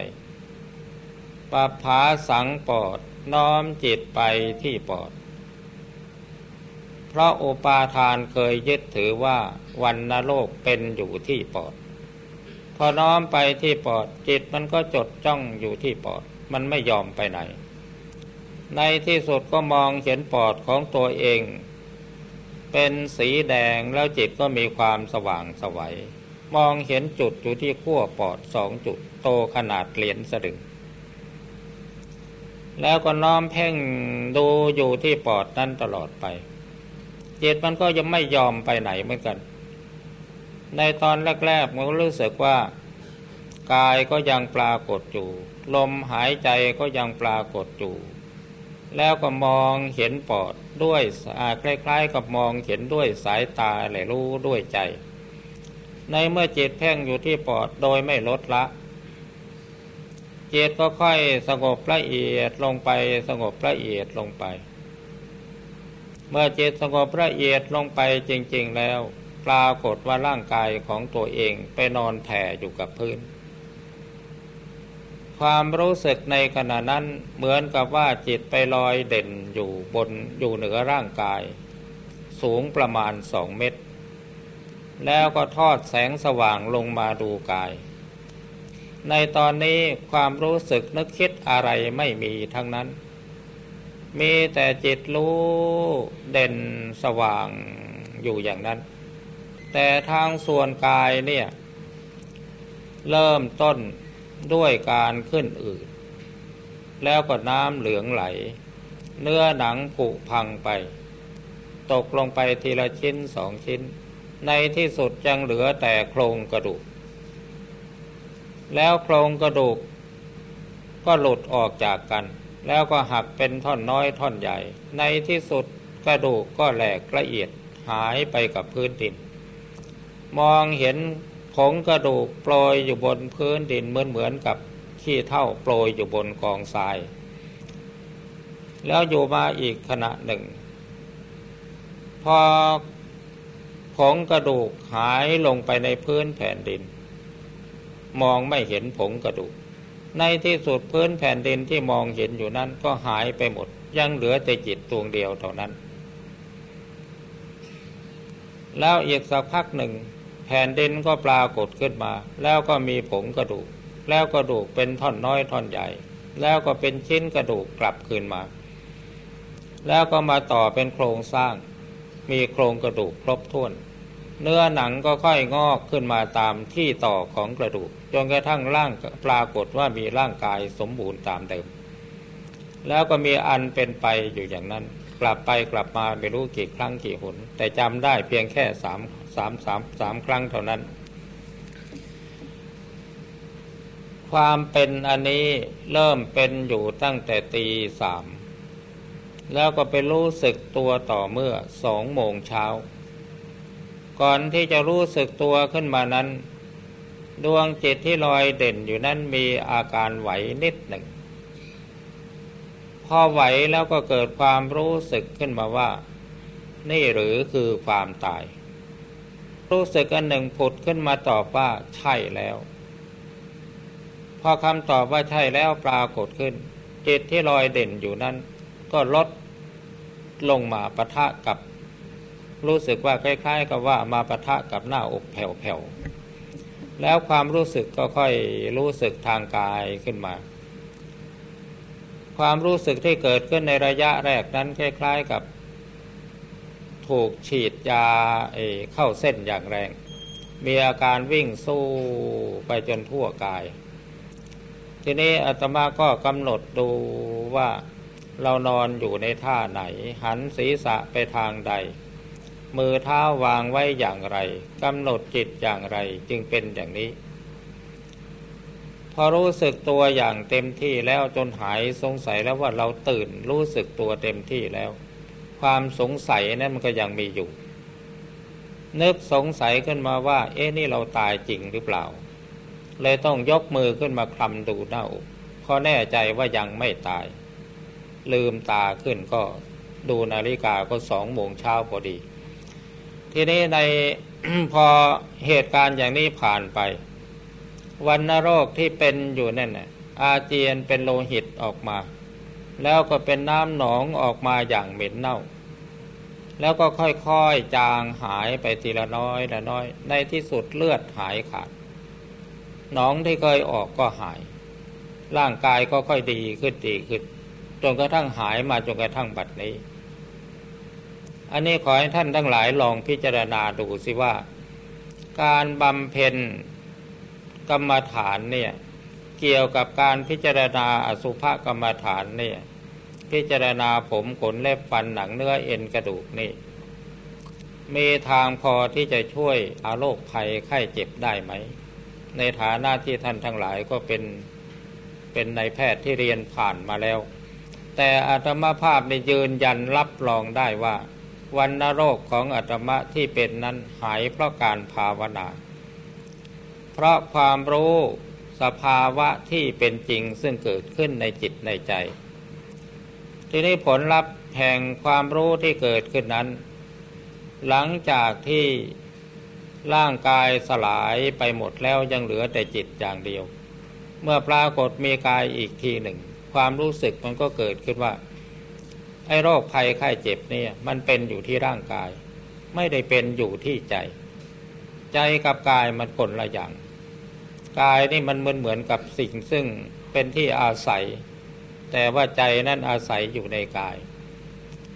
ปภาสังปอดน้อมจิตไปที่ปอด เพราะอุปาทานเคยยึดถือว่าวันนโลกเป็นอยู่ที่ปอด พอน้อมไปที่ปอด จิตมันก็จดจ้องอยู่ที่ปอด มันไม่ยอมไปไหน ในที่สุดก็มองเห็นปอดของตัวเอง เป็นสีแดงแล้วจิตก็มีความสว่างสวัย มองเห็นจุดอยู่ที่ขั้วปอดสองจุดโตขนาดเหรียญสลึง แล้วก็น้อมเพ่งดูอยู่ที่ปอดนั่นตลอดไป จิตมันก็ยังไม่ยอมไปไหนเหมือนกัน ในตอนแรกๆมันรู้สึกว่ากายก็ยังปรากฏอยู่ ลมหายใจก็ยังปรากฏอยู่ แล้วก็มองเห็นปอดด้วยคล้ายๆกับมองเห็นด้วยสายตาหรือรู้ด้วยใจ ในเมื่อจิตแพ่งอยู่ที่ปอดโดยไม่ลดละจิตก็ค่อยสงบละเอียดลงไปสงบละเอียดลงไป เมื่อจิตสงบละเอียดลงไปจริง ๆ แล้ว ปรากฏว่าร่างกายของตัวเองไปนอนแผ่อยู่กับพื้น ความรู้สึกในขณะนั้นเหมือนกับว่าจิตไปลอยเด่นอยู่บนอยู่เหนือร่างกาย สูงประมาณสองเมตร แล้วก็ทอดแสงสว่างลงมาดูกาย ในตอนนี้ความรู้สึกนึกคิดอะไรไม่มีทั้งนั้น มีแต่จิตรู้เด่นสว่างอยู่อย่างนั้น แต่ทางส่วนกายเนี่ย เริ่มต้น ด้วยการขึ้นอืดแล้วก็น้ำเหลืองไหล เนื้อหนังผุพังไป ตกลงไปทีละชิ้นสองชิ้น ในที่สุดยังเหลือแต่โครงกระดูก แล้วโครงกระดูก ก็หลุดออกจากกัน แล้วก็หักเป็นท่อนน้อยท่อนใหญ่ ในที่สุดกระดูกก็แหลกละเอียดหายไปกับพื้นดิน มองเห็น ผงกระดูกโปรยอยู่บนพื้นดินเหมือนเหมือนกับขี้เท่าโปรยอยู่บนกองทราย แล้วอยู่มาอีกขณะหนึ่ง พอผงกระดูกหายลงไปในพื้นแผ่นดิน มองไม่เห็นผงกระดูก ในที่สุดพื้นแผ่นดินที่มองเห็นอยู่นั้นก็หายไปหมด ยังเหลือแต่จิตดวงเดียวเท่านั้น แล้วอีกสักพักหนึ่ง แผ่นดินก็ปรากฏขึ้นมา แล้วก็มีผงกระดูก แล้วกระดูกเป็นท่อนน้อยท่อนใหญ่ แล้วก็เป็นชิ้นกระดูกกลับคืนมา แล้วก็มาต่อเป็นโครงสร้าง มีโครงกระดูกครบถ้วน เนื้อหนังก็ค่อยงอกขึ้นมาตามที่ต่อของกระดูกจนกระทั่งร่างปรากฏว่ามีร่างกายสมบูรณ์ตามเดิม แล้วก็มีอันเป็นไปอยู่อย่างนั้น กลับไปกลับมาไม่รู้กี่ครั้งกี่หนแต่จำได้เพียงแค่สาม สามสามสามครั้งเท่านั้น ความเป็นอันนี้เริ่มเป็นอยู่ตั้งแต่ตีสามแล้วก็ไปรู้สึกตัวต่อเมื่อสองโมงเช้า ก่อนที่จะรู้สึกตัวขึ้นมานั้น ดวงจิตที่ลอยเด่นอยู่นั้นมีอาการไหวนิดหนึ่ง พอไหวแล้วก็เกิดความรู้สึกขึ้นมาว่า นี่หรือคือความตาย รู้สึกอันหนึ่งผุดขึ้นมาตอบว่าใช่แล้ว พอคำตอบว่าใช่แล้วปรากฏขึ้น จิตที่ลอยเด่นอยู่นั้น ก็ลดลงมาปะทะกับ รู้สึกว่าคล้าย ๆ กับว่ามาปะทะกับหน้าอกแผ่วๆแล้วความรู้สึกก็ค่อยรู้สึกทางกายขึ้นมา ความรู้สึกที่เกิดขึ้นในระยะแรกนั้นคล้าย ๆ กับ ถูกฉีดยาเเข้าเส้นอย่างแรง มีอาการวิ่งสู้ไปจนทั่วกาย ทีนี้อาตมาก็กำหนดดูว่าเรานอนอยู่ในท่าไหน หันศีรษะไปทางใด มือเท้าวางไว้อย่างไรกำหนดจิตอย่างไรจึงเป็นอย่างนี้ พอรู้สึกตัวอย่างเต็มที่แล้วจนหายสงสัยแล้วว่าเราตื่นรู้สึกตัวเต็มที่แล้ว ความสงสัยนั้นมันก็ยังมีอยู่ นึกสงสัยขึ้นมาว่า เอ๊ะนี่เราตายจริงหรือเปล่า เลยต้องยกมือขึ้นมาคลำดูหน้าอกพอแน่ใจว่ายังไม่ตาย ลืมตาขึ้นก็ดูนาฬิกาก็สองโมงเช้าพอดี ทีนี้ในพอเหตุการณ์อย่างนี้ผ่านไป วันนโรคที่เป็นอยู่นั่นน่ะอาเจียนเป็นโลหิตออกมา แล้วก็เป็นน้ำหนองออกมาอย่างเหม็นเน่า แล้วก็ค่อยๆจางหายไปทีละน้อยละน้อย ในที่สุดเลือดหายขาดหนองที่เคยออกก็หาย ร่างกายก็ค่อยดีขึ้นดีขึ้นจนกระทั่งหายมาจนกระทั่งบัดนี้ อันนี้ขอให้ท่านทั้งหลายลองพิจารณาดูสิว่า การบำเพ็ญกรรมฐานเนี่ย เกี่ยวกับการพิจารณาอสุภกรรมฐานเนี่ยพิจารณาผมขนเล็บฟันหนังเนื้อเอ็นกระดูกนี่ มีทางพอที่จะช่วยอาโรคภัยไข้เจ็บได้ไหม ในฐานะที่ท่านทั้งหลายก็เป็นเป็นนายแพทย์ที่เรียนผ่านมาแล้ว แต่อาตมาภาพในยืนยันรับรองได้ว่าวันนโรคของอาตมาที่เป็นนั้นหายเพราะการภาวนา เพราะความรู้ สภาวะที่เป็นจริงซึ่งเกิดขึ้นในจิตในใจ ทีนี้ผลลัพธ์แห่งความรู้ที่เกิดขึ้นนั้น หลังจากที่ร่างกายสลายไปหมดแล้วยังเหลือแต่จิตอย่างเดียว เมื่อปรากฏมีกายอีกทีหนึ่ง ความรู้สึกมันก็เกิดขึ้นว่า ไอ้โรคภัยไข้เจ็บเนี่ย มันเป็นอยู่ที่ร่างกาย ไม่ได้เป็นอยู่ที่ใจ ใจกับกายมันคนละอย่าง กายนี่มันเหมือนเหมือนกับสิ่งซึ่งเป็นที่อาศัย แต่ว่าใจนั่นอาศัยอยู่ในกาย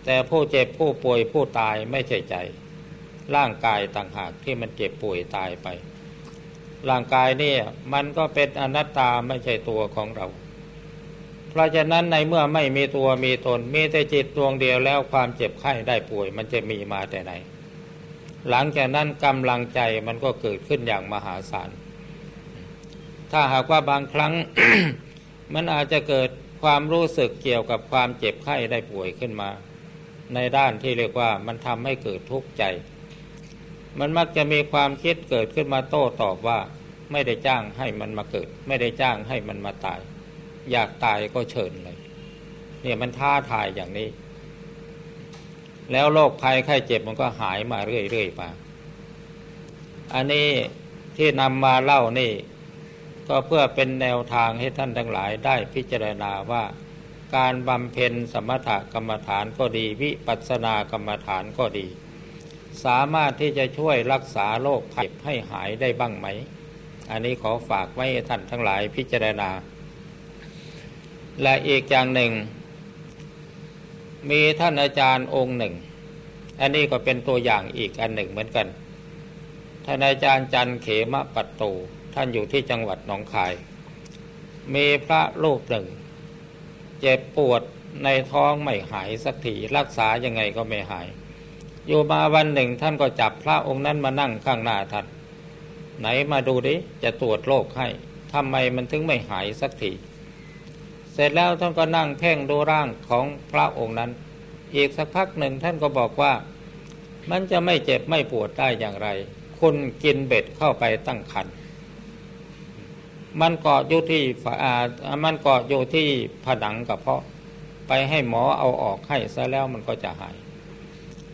แต่ผู้เจ็บผู้ป่วยผู้ตายไม่ใช่ใจ ร่างกายต่างหากที่มันเจ็บป่วยตายไป ร่างกายนี่มันก็เป็นอนัตตาไม่ใช่ตัวของเรา เพราะฉะนั้นในเมื่อไม่มีตัวมีตนมีแต่จิตดวงเดียวแล้วความเจ็บไข้ได้ป่วย มันจะมีมาแต่ไหนหลังจากนั้นกำลังใจมันก็เกิดขึ้นอย่างมหาศาล ถ้าหากว่าบางครั้งมันอาจจะเกิดความรู้สึกเกี่ยวกับความเจ็บไข้ได้ป่วยขึ้นมา ในด้านที่เรียกว่ามันทำให้เกิดทุกข์ใจ มันมักจะมีความคิดเกิดขึ้นมาโต้ตอบว่า ไม่ได้จ้างให้มันมาเกิด ไม่ได้จ้างให้มันมาตาย อยากตายก็เชิญเลย เนี่ยมันท้าทายอย่างนี้ แล้วโรคภัยไข้เจ็บมันก็หายมาเรื่อยๆมาอันนี้ที่นำมาเล่านี่ ก็เพื่อเป็นแนวทางให้ท่านทั้งหลายได้พิจารณาว่า การบำเพ็ญสมถกรรมฐานก็ดี วิปัสสนากรรมฐานก็ดี สามารถที่จะช่วยรักษาโรคภัยให้หายได้บ้างไหม อันนี้ขอฝากไว้ท่านทั้งหลายพิจารณา และอีกอย่างหนึ่ง มีท่านอาจารย์องค์หนึ่ง อันนี้ก็เป็นตัวอย่างอีกอันหนึ่งเหมือนกันท่านอาจารย์จันเขมะปัตโต ท่านอยู่ที่จังหวัดหนองคาย มีพระรูปหนึ่ง เจ็บปวดในท้องไม่หายสักทีรักษายังไงก็ไม่หาย อยู่มาวันหนึ่งท่านก็จับพระองค์นั้นมานั่งข้างหน้าท่านไหนมาดูดิจะตรวจโรคให้ทำไมมันถึงไม่หายสักทีเสร็จแล้วท่านก็นั่งเพ่งดูร่างของพระองค์นั้น อีกสักพักหนึ่งท่านก็บอกว่า มันจะไม่เจ็บไม่ปวดได้อย่างไร คุณกินเบ็ดเข้าไปตั้งคัน มันเกาะอยู่ที่ฝามันเกาะอยู่ที่ผนังกระเพาะ ไปให้หมอเอาออกให้ซะแล้วมันก็จะหาย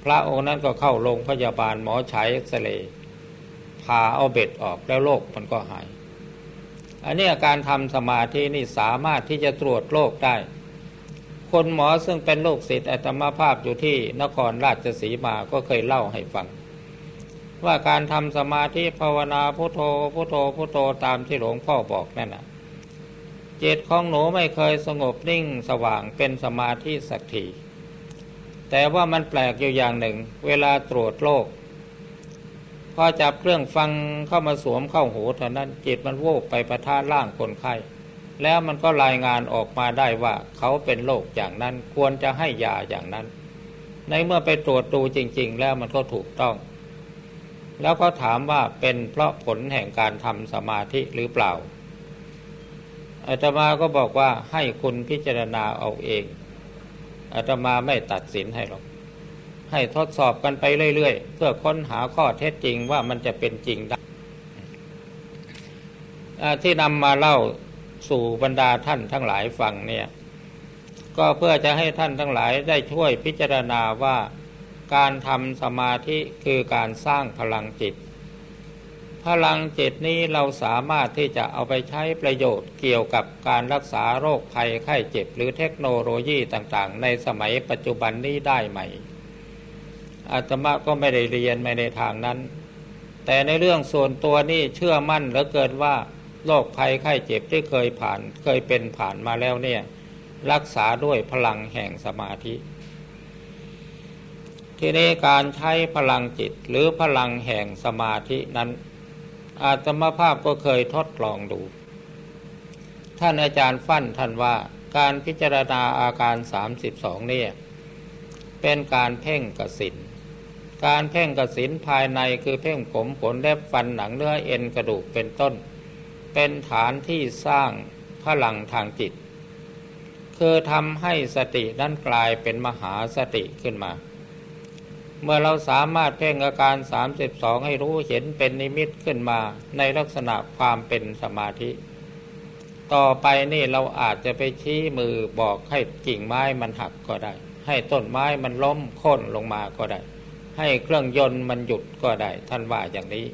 พระองค์นั้นก็เข้าโรงพยาบาลหมอใช้เอ็กซเรย์พาเอาเบ็ดออกแล้วโรคมันก็หาย อันนี้การทำสมาธินี่สามารถที่จะตรวจโรคได้ คนหมอซึ่งเป็นโรคศิษย์อัตมาภาพอยู่ที่นครราชสีมาก็เคยเล่าให้ฟัง ว่าการทำสมาธิภาวนาพุโทโธพุโทโธพุโทโธตามที่หลวงพ่อบอกนั่นนะจิตของหนูไม่เคยสงบนิ่งสว่างเป็นสมาธิสักทีแต่ว่ามันแปลกอยู่อย่างหนึ่ง เวลาตรวจโรคพอจับเครื่องฟังเข้ามาสวมเข้าหูเท่านั้นจิตมันโวบไปประท่าร่างคนไข้ แล้วมันก็รายงานออกมาได้ว่าเขาเป็นโรคอย่างนั้นควรจะให้ยาอย่างนั้น ในเมื่อไปตรวจดูจริง ๆ แล้วมันก็ถูกต้อง แล้วก็ถามว่าเป็นเพราะผลแห่งการทำสมาธิหรือเปล่าอาตมาก็บอกว่าให้คุณพิจารณาเอาเองอาตมาไม่ตัดสินให้หรอก ให้ทดสอบกันไปเรื่อยๆ เพื่อค้นหาข้อเท็จจริงว่ามันจะเป็นจริงได้ที่นำมาเล่าสู่บรรดาท่านทั้งหลายฟังเนี่ย ก็เพื่อจะให้ท่านทั้งหลายได้ช่วยพิจารณาว่า การทำสมาธิคือการสร้างพลังจิต พลังจิตนี้เราสามารถที่จะเอาไปใช้ประโยชน์เกี่ยวกับการรักษาโรคภัยไข้เจ็บ หรือเทคโนโลยีต่างๆ ในสมัยปัจจุบันนี้ได้ไหมอาตมาก็ไม่ได้เรียนไม่ในทางนั้น แต่ในเรื่องส่วนตัวนี่เชื่อมั่นเหลือเกินว่าโรคภัยไข้เจ็บที่เคยผ่านเคยเป็นผ่านมาแล้วเนี่ย รักษาด้วยพลังแห่งสมาธิ ทีนี้การใช้พลังจิตหรือพลังแห่งสมาธินั้น อาตมาภาพก็เคยทดลองดู ท่านอาจารย์ฟั่นท่านว่าการพิจารณาอาการ 32 เนี่ย เป็นการเพ่งกสินการเพ่งกสินภายในคือเพ่งผมขนเล็บฟันหนังเนื้อเอ็นกระดูกเป็นต้น เป็นฐานที่สร้างพลังทางจิต คือทำให้สตินั้นกลายเป็นมหาสติขึ้นมา เมื่อเราสามารถเพ่งอาการ 32 ให้รู้เห็นเป็นนิมิตขึ้นมาในลักษณะความเป็นสมาธิ ต่อไปนี่เราอาจจะไปชี้มือบอกให้กิ่งไม้มันหักก็ได้ ให้ต้นไม้มันล้มโค่นลงมาก็ได้ ให้เครื่องยนต์มันหยุดก็ได้ ท่านว่าอย่างนี้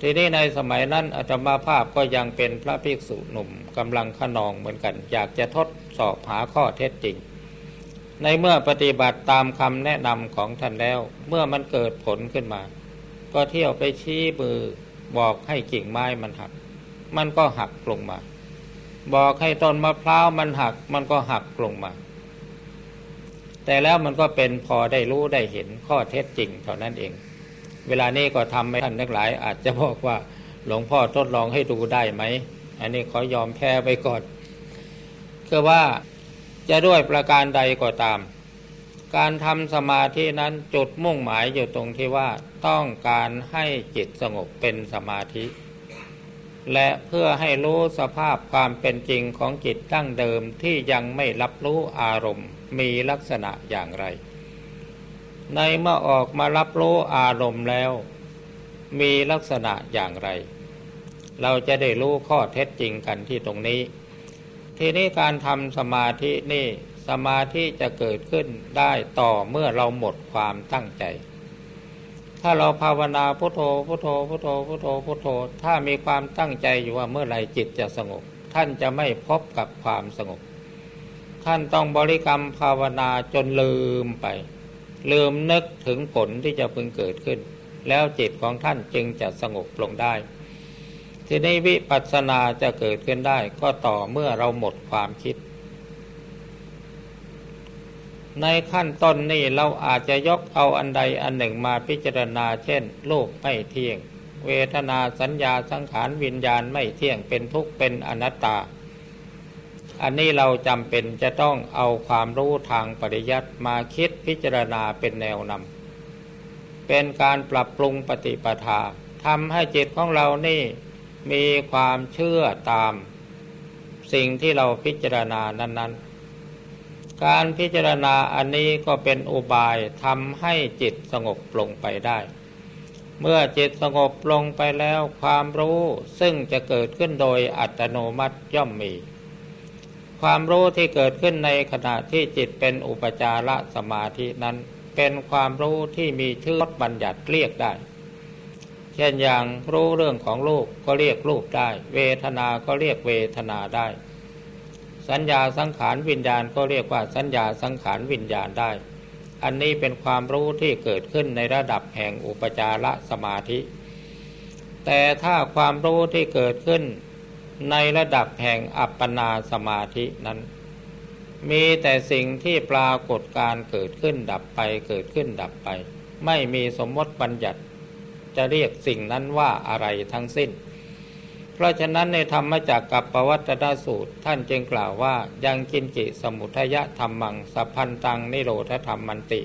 ทีนี้ในสมัยนั้นอาตมาภาพก็ยังเป็นพระภิกษุหนุ่มกำลังขนองเหมือนกัน อยากจะทดสอบหาข้อเท็จจริง ในเมื่อปฏิบัติตามคำแนะนำของท่านแล้ว เมื่อมันเกิดผลขึ้นมา ก็เที่ยวไปชี้มือบอกให้กิ่งไม้มันหัก มันก็หักลงมา บอกให้ต้นมะพร้าวมันหัก มันก็หักลงมา แต่แล้วมันก็เป็นพอได้รู้ได้เห็นข้อเท็จจริงเท่านั้นเอง เวลานี้ก็ทำให้ท่านทั้งหลาย อาจจะบอกว่าหลวงพ่อทดลองให้ดูได้ไหม อันนี้ขอยอมแพ้ไปก่อนคือว่า จะด้วยประการใดก็ตาม การทำสมาธินั้นจุดมุ่งหมายอยู่ตรงที่ว่าต้องการให้จิตสงบเป็นสมาธิ และเพื่อให้รู้สภาพความเป็นจริงของจิตตั้งเดิมที่ยังไม่รับรู้อารมณ์มีลักษณะอย่างไร ในเมื่อออกมารับรู้อารมณ์แล้ว มีลักษณะอย่างไร เราจะได้รู้ข้อเท็จจริงกันที่ตรงนี้ ทีนี้การทำสมาธินี่สมาธิจะเกิดขึ้นได้ต่อเมื่อเราหมดความตั้งใจ ถ้าเราภาวนาพุทโธพุทโธพุทโธพุทโธพุทโธ ถ้ามีความตั้งใจอยู่ว่าเมื่อไรจิตจะสงบ ท่านจะไม่พบกับความสงบ ท่านต้องบริกรรมภาวนาจนลืมไป ลืมนึกถึงผลที่จะพึงเกิดขึ้น แล้วจิตของท่านจึงจะสงบลงได้ ทีนี้วิปัสสนาจะเกิดขึ้นได้ก็ต่อเมื่อเราหมดความคิด ในขั้นต้นนี้เราอาจจะยกเอาอันใดอันหนึ่งมาพิจารณาเช่นโลกไม่เที่ยง เวทนาสัญญาสังขารวิญญาณไม่เที่ยงเป็นทุกข์เป็นอนัตตา อันนี้เราจำเป็นจะต้องเอาความรู้ทางปริยัติมาคิดพิจารณาเป็นแนวนำเป็นการปรับปรุงปฏิปทาทำให้จิตของเรานี่ มีความเชื่อตามสิ่งที่เราพิจารณานั้น ๆ การพิจารณาอันนี้ก็เป็นอุบายทำให้จิตสงบลงไปได้ เมื่อจิตสงบลงไปแล้วความรู้ซึ่งจะเกิดขึ้นโดยอัตโนมัติย่อมมี ความรู้ที่เกิดขึ้นในขณะที่จิตเป็นอุปจารสมาธินั้น เป็นความรู้ที่มีชื่อบัญญัติเรียกได้ ช่นอย่างรู้เรื่องของรูปก็เรียกรูปได้ เวทนา ก็เรียกเวทนาได้ สัญญาสังขารวิญญาณก็เรียกว่าสัญญาสังขารวิญญาณได้ อันนี้เป็นความรู้ที่เกิดขึ้นในระดับแห่งอุปจารสมาธิ แต่ถ้าความรู้ที่เกิดขึ้นในระดับแห่งอัปปนาสมาธินั้น มีแต่สิ่งที่ปรากฏการเกิดขึ้นดับไปเกิดขึ้นดับไป ไม่มีสมมติบัญญัติ จะเรียกสิ่งนั้นว่าอะไรทั้งสิ้น เพราะฉะนั้นในธรรมจักกับปวัตตาสูตร ท่านจึงกล่าวว่ายังกินจิสมุทยะธรรมังสัพพันตังนิโรธธรรมมันติ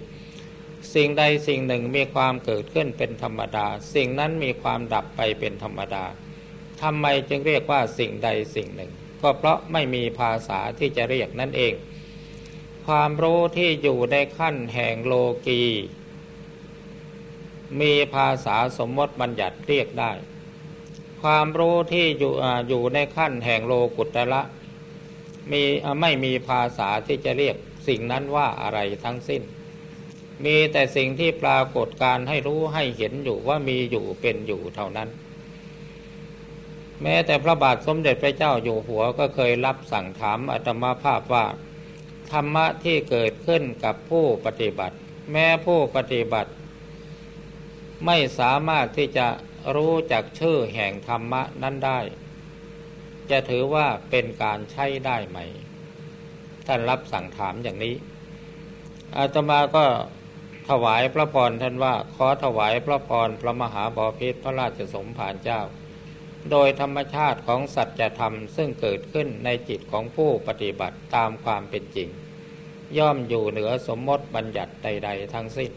สิ่งใดสิ่งหนึ่งมีความเกิดขึ้นเป็นธรรมดา สิ่งนั้นมีความดับไปเป็นธรรมดาทำไมจึงเรียกว่าสิ่งใดสิ่งหนึ่ง ก็เพราะไม่มีภาษาที่จะเรียกนั่นเองคความรู้ที่อยู่ในขั้นแห่งโลกี มีภาษาสมมติบัญญัติเรียกได้ ความรู้ที่อยู่อยู่ในขั้นแห่งโลกุตระมีไม่มีภาษาที่จะเรียกสิ่งนั้นว่าอะไรทั้งสิ้น มีแต่สิ่งที่ปรากฏการให้รู้ให้เห็นอยู่ว่ามีอยู่เป็นอยู่เท่านั้น แม้แต่พระบาทสมเด็จพระเจ้าอยู่หัวก็เคยรับสั่งถามอาตมาภาพว่า ธรรมะที่เกิดขึ้นกับผู้ปฏิบัติ แม้ผู้ปฏิบัติ ไม่สามารถที่จะรู้จักชื่อแห่งธรรมะนั้นได้ จะถือว่าเป็นการใช้ได้ไหม ท่านรับสั่งถามอย่างนี้ อาตมาก็ถวายพระพรท่านว่า ขอถวายพระพรพระมหาบอพิษพระราชสมภารเจ้า โดยธรรมชาติของสัจธรรมซึ่งเกิดขึ้นในจิตของผู้ปฏิบัติตามความเป็นจริง ย่อมอยู่เหนือสมมติบัญญัติใด ๆ ทั้งสิ้น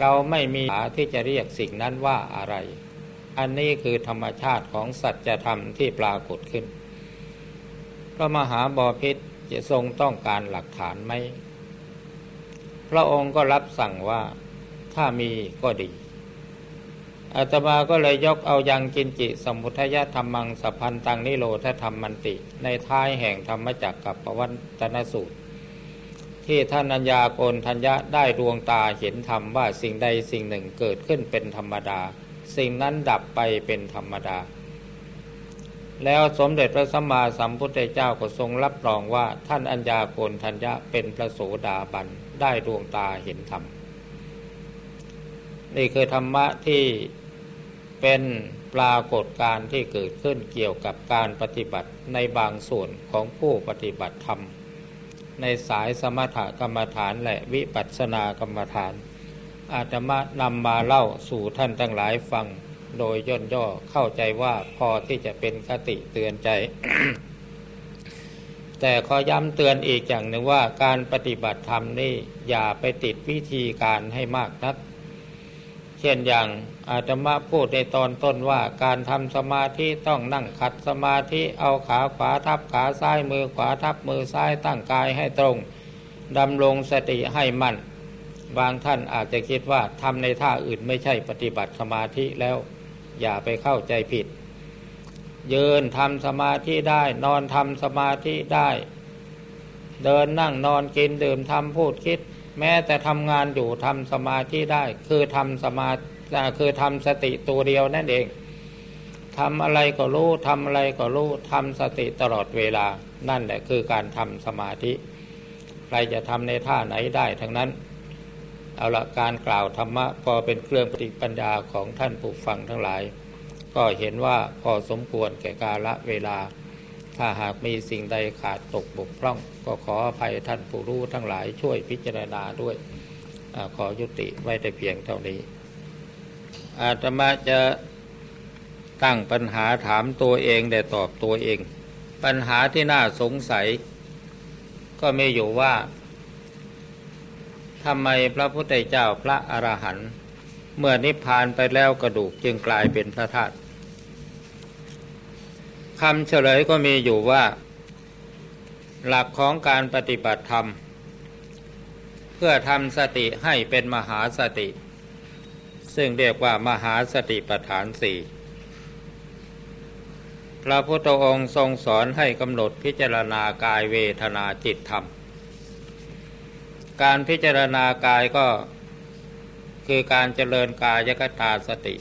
เราไม่มีหาที่จะเรียกสิ่งนั้นว่าอะไร อันนี้คือธรรมชาติของสัจธรรมที่ปรากฏขึ้นพระมหาบอพิษจะทรงต้องการหลักฐานไหมพระองค์ก็รับสั่งว่าถ้ามีก็ดีอาตมาก็เลยยกเอายังกินจิสมุทยธรรมังสัพพันตังนิโรธธรรมมันติ ในท้ายแห่งธรรมจักกับปวันตนสูตร ที่ท่านัญญาโกนทัญญะได้ดวงตาเห็นธรรมว่าสิ่งใดสิ่งหนึ่งเกิดขึ้นเป็นธรรมดา สิ่งนั้นดับไปเป็นธรรมดา แล้วสมเด็จพระสัมมาสัมพุทธเจ้าก็ทรงรับรองว่าท่านอัญญาโกนทัญญะเป็นพระโสดาบันได้ดวงตาเห็นธรรมนี่คือธรรมะที่เป็นปรากฏการที่เกิดขึ้นเกี่ยวกับการปฏิบัติในบางส่วนของผู้ปฏิบัติธรรม ในสายสมถกรรมฐานและวิปัสสนากรรมฐาน อาตมานำมาเล่าสู่ท่านทั้งหลายฟัง โดยย่นย่อเข้าใจว่าพอที่จะเป็นคติเตือนใจ แต่ขอย้ำเตือนอีกอย่างหนึ่งว่าการปฏิบัติธรรมนี่อย่าไปติดวิธีการให้มากนัก เช่นอย่างอาตมาพูดในตอนต้นว่าการทำสมาธิต้องนั่งขัดสมาธิเอาขาขวาทับขาซ้ายมือขวาทับมือซ้ายตั้งกายให้ตรงดำรงสติให้มั่น บางท่านอาจจะคิดว่าทำในท่าอื่นไม่ใช่ปฏิบัติสมาธิแล้ว อย่าไปเข้าใจผิด ยืนทำสมาธิได้ นอนทำสมาธิได้ เดินนั่งนอนกินดื่มทำพูดคิด แม้แต่ทำงานอยู่ทำสมาธิได้ คือทำสมาคือทำสติตัวเดียวนั่นเองทำอะไรก็รู้ทำอะไรก็รู้ทำสติตลอดเวลา นั่นแหละคือการทำสมาธิ ใครจะทำในท่าไหนได้ทั้งนั้น เอาละการกล่าวธรรมะพอเป็นเครื่องปฏิปัญญาของท่านผู้ฟังทั้งหลาย ก็เห็นว่าพอสมควรแก่กาละเวลา ถ้าหากมีสิ่งใดขาดตกบกพร่อง ก็ขออภัยท่านผู้รู้ทั้งหลายช่วยพิจารณาด้วยอขอยุติไว้แต่เพียงเท่านี้ อาตมาจะตั้งปัญหาถามตัวเองแต่ตอบตัวเอง ปัญหาที่น่าสงสัย ก็ไมีอยู่ว่าทำไมพระพุทธเจ้าพระอรหันต์เมื่อนิพพานไปแล้วกระดูกจึงกลายเป็นพระธาตุ คำเฉลยก็มีอยู่ว่า หลักของการปฏิบัติธรรม เพื่อทำสติให้เป็นมหาสติ ซึ่งเรียกว่ามหาสติปัฏฐานสี่พระพุทธองค์ทรงสอนให้กำหนดพิจารณากายเวทนาจิตธรรม การพิจารณากายก็คือการเจริญกายกตาสติ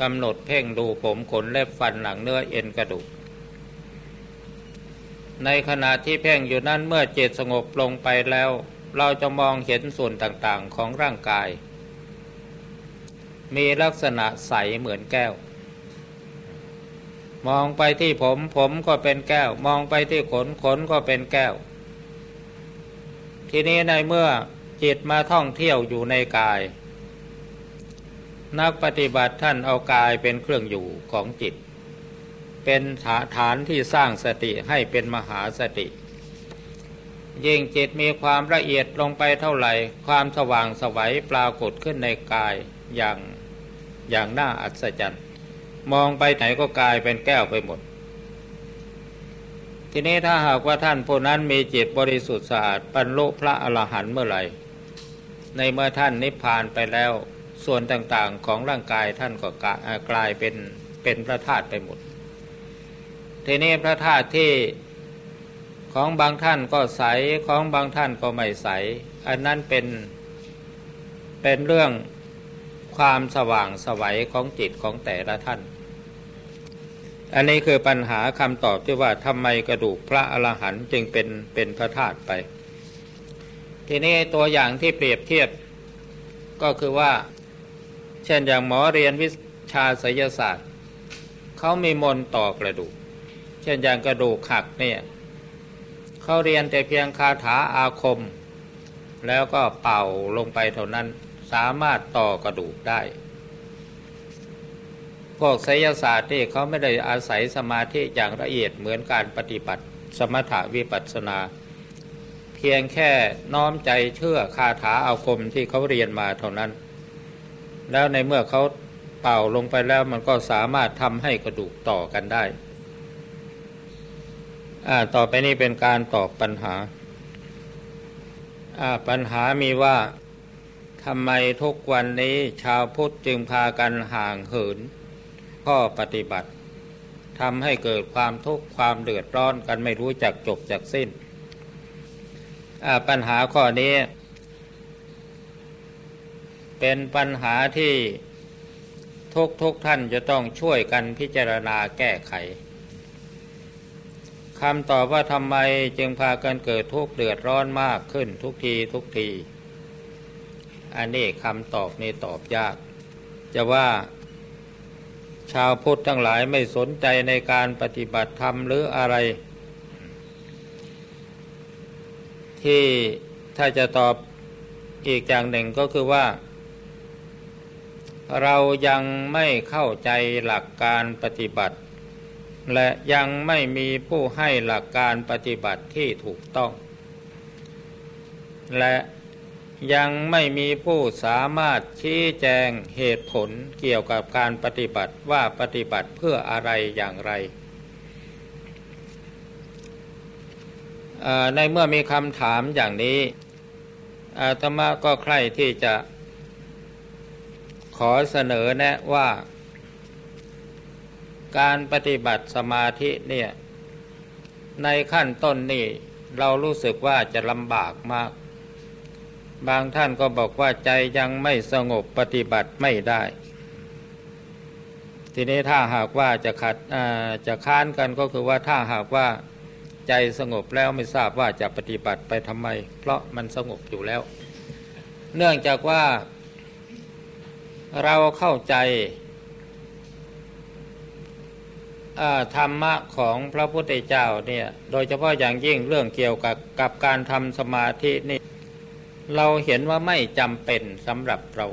กำหนดเพ่งดูผมขนเล็บฟันหนังเนื้อเอ็นกระดูก ในขณะที่เพ่งอยู่นั้นเมื่อจิตสงบลงไปแล้ว เราจะมองเห็นส่วนต่างๆของร่างกาย มีลักษณะใสเหมือนแก้ว มองไปที่ผมผมก็เป็นแก้ว มองไปที่ขนขนก็เป็นแก้ว ทีนี้ในเมื่อจิตมาท่องเที่ยวอยู่ในกาย นักปฏิบัติท่านเอากายเป็นเครื่องอยู่ของจิต เป็นฐานที่สร้างสติให้เป็นมหาสติ ยิ่งจิตมีความละเอียดลงไปเท่าไหร่ ความสว่างสวัยปรากฏขึ้นในกายอย่างอย่างน่าอัศจรรย์ มองไปไหนก็กลายเป็นแก้วไปหมด ทีนี้ถ้าหากว่าท่านผู้นั้นมีจิตบริสุทธิ์สะอาดบรรลุพระอรหันต์เมื่อไหร่ ในเมื่อท่านนิพพานไปแล้ว ส่วนต่างๆของร่างกายท่านก็กลายเป็นเป็นพระธาตุไปหมด ทีนี้พระธาตุที่ของบางท่านก็ใสของบางท่านก็ไม่ใส อันนั้นเป็นเป็นเรื่องความสว่างสวัยของจิตของแต่ละท่าน อันนี้คือปัญหาคำตอบที่ว่าทำไมกระดูกพระอรหันต์จึงเป็นเป็นพระธาตุไป ทีนี้ตัวอย่างที่เปรียบเทียบก็คือว่า เช่นอย่างหมอเรียนวิชาศิลศาสตร์เขามีมนต่อกระดูก เช่นอย่างกระดูกหักเนี่ยเขาเรียนแต่เพียงคาถาอาคม แล้วก็เป่าลงไปเท่านั้นสามารถต่อกระดูกได้ พวกไสยศาสตร์ที่เขาไม่ได้อาศัยสมาธิอย่างละเอียดเหมือนการปฏิบัติ สมถวิปัสสนา เพียงแค่น้อมใจเชื่อคาถาอาคมที่เขาเรียนมาเท่านั้น แล้วในเมื่อเขาเป่าลงไปแล้วมันก็สามารถทำให้กระดูกต่อกันได้ ต่อไปนี้เป็นการตอบปัญหา ปัญหามีว่าทำไมทุกวันนี้ชาวพุทธจึงพากันห่างเหิน ข้อปฏิบัติทำให้เกิดความทุกข์ความเดือดร้อนกันไม่รู้จักจบจากสิ้น ปัญหาข้อนี้ เป็นปัญหาที่ทุกทุกท่านจะต้องช่วยกันพิจารณาแก้ไขคำตอบว่าทำไมจึงพากันเกิดทุกข์เดือดร้อนมากขึ้นทุกทีทุกที อันนี้คำตอบนี้ตอบยาก จะว่าชาวพุทธทั้งหลายไม่สนใจในการปฏิบัติธรรมหรืออะไร ที่ถ้าจะตอบอีกอย่างหนึ่งก็คือว่า เรายังไม่เข้าใจหลักการปฏิบัติ และยังไม่มีผู้ให้หลักการปฏิบัติที่ถูกต้อง และยังไม่มีผู้สามารถชี้แจงเหตุผลเกี่ยวกับการปฏิบัติว่าปฏิบัติเพื่ออะไรอย่างไร ในเมื่อมีคำถามอย่างนี้อาตมาก็ใคร่ที่จะ ขอเสนอแนะว่า การปฏิบัติสมาธิเนี่ย ในขั้นต้นนี่เรารู้สึกว่าจะลำบากมาก บางท่านก็บอกว่าใจยังไม่สงบปฏิบัติไม่ได้ ทีนี้ถ้าหากว่าจะขัดจะค้านกันก็คือว่าถ้าหากว่าใจสงบแล้วไม่ทราบว่าจะปฏิบัติไปทำไม เพราะมันสงบอยู่แล้ว เนื่องจากว่า เราเข้าใจธรรมะของพระพุทธเจ้าเนี่ยโดยเฉพาะอย่างยิ่งเรื่องเกี่ยวกับกับการทำสมาธินี่ เราเห็นว่าไม่จำเป็นสำหรับเรา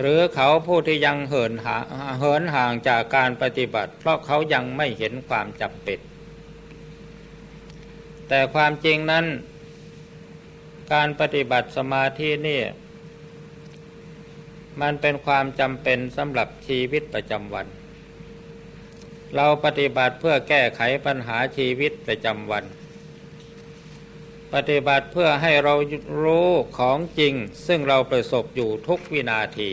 หรือเขาผู้ที่ยังเหินหาเหินห่างจากการปฏิบัติ เพราะเขายังไม่เห็นความจำเป็น แต่ความจริงนั้น การปฏิบัติสมาธินี่ มันเป็นความจำเป็นสำหรับชีวิตประจำวัน เราปฏิบัติเพื่อแก้ไขปัญหาชีวิตประจำวัน ปฏิบัติเพื่อให้เรารู้ของจริง ซึ่งเราประสบอยู่ทุกวินาที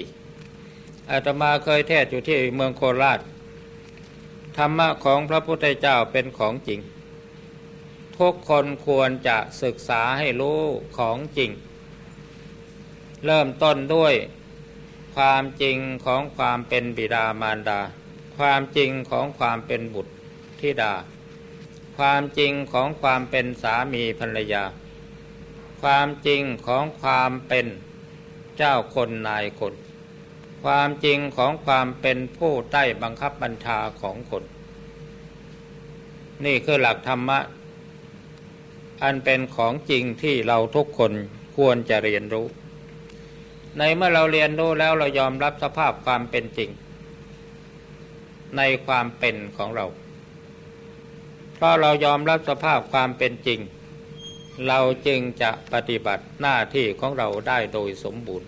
อาตมาเคยเทศอยู่ที่เมืองโคราช ธรรมะของพระพุทธเจ้าเป็นของจริง ทุกคนควรจะศึกษาให้รู้ของจริง เริ่มต้นด้วย ความจริงของความเป็นบิดามารดา ความจริงของความเป็นบุตรธิดา ความจริงของความเป็นสามีภรรยา ความจริงของความเป็นเจ้าคนนายคน ความจริงของความเป็นผู้ใต้บังคับบัญชาของคน นี่คือหลักธรรมะ อันเป็นของจริงที่เราทุกคนควรจะเรียนรู้ ในเมื่อเราเรียนรู้แล้วเรายอมรับสภาพความเป็นจริง ในความเป็นของเรา เพราะเรายอมรับสภาพความเป็นจริง เราจึงจะปฏิบัติหน้าที่ของเราได้โดยสมบูรณ์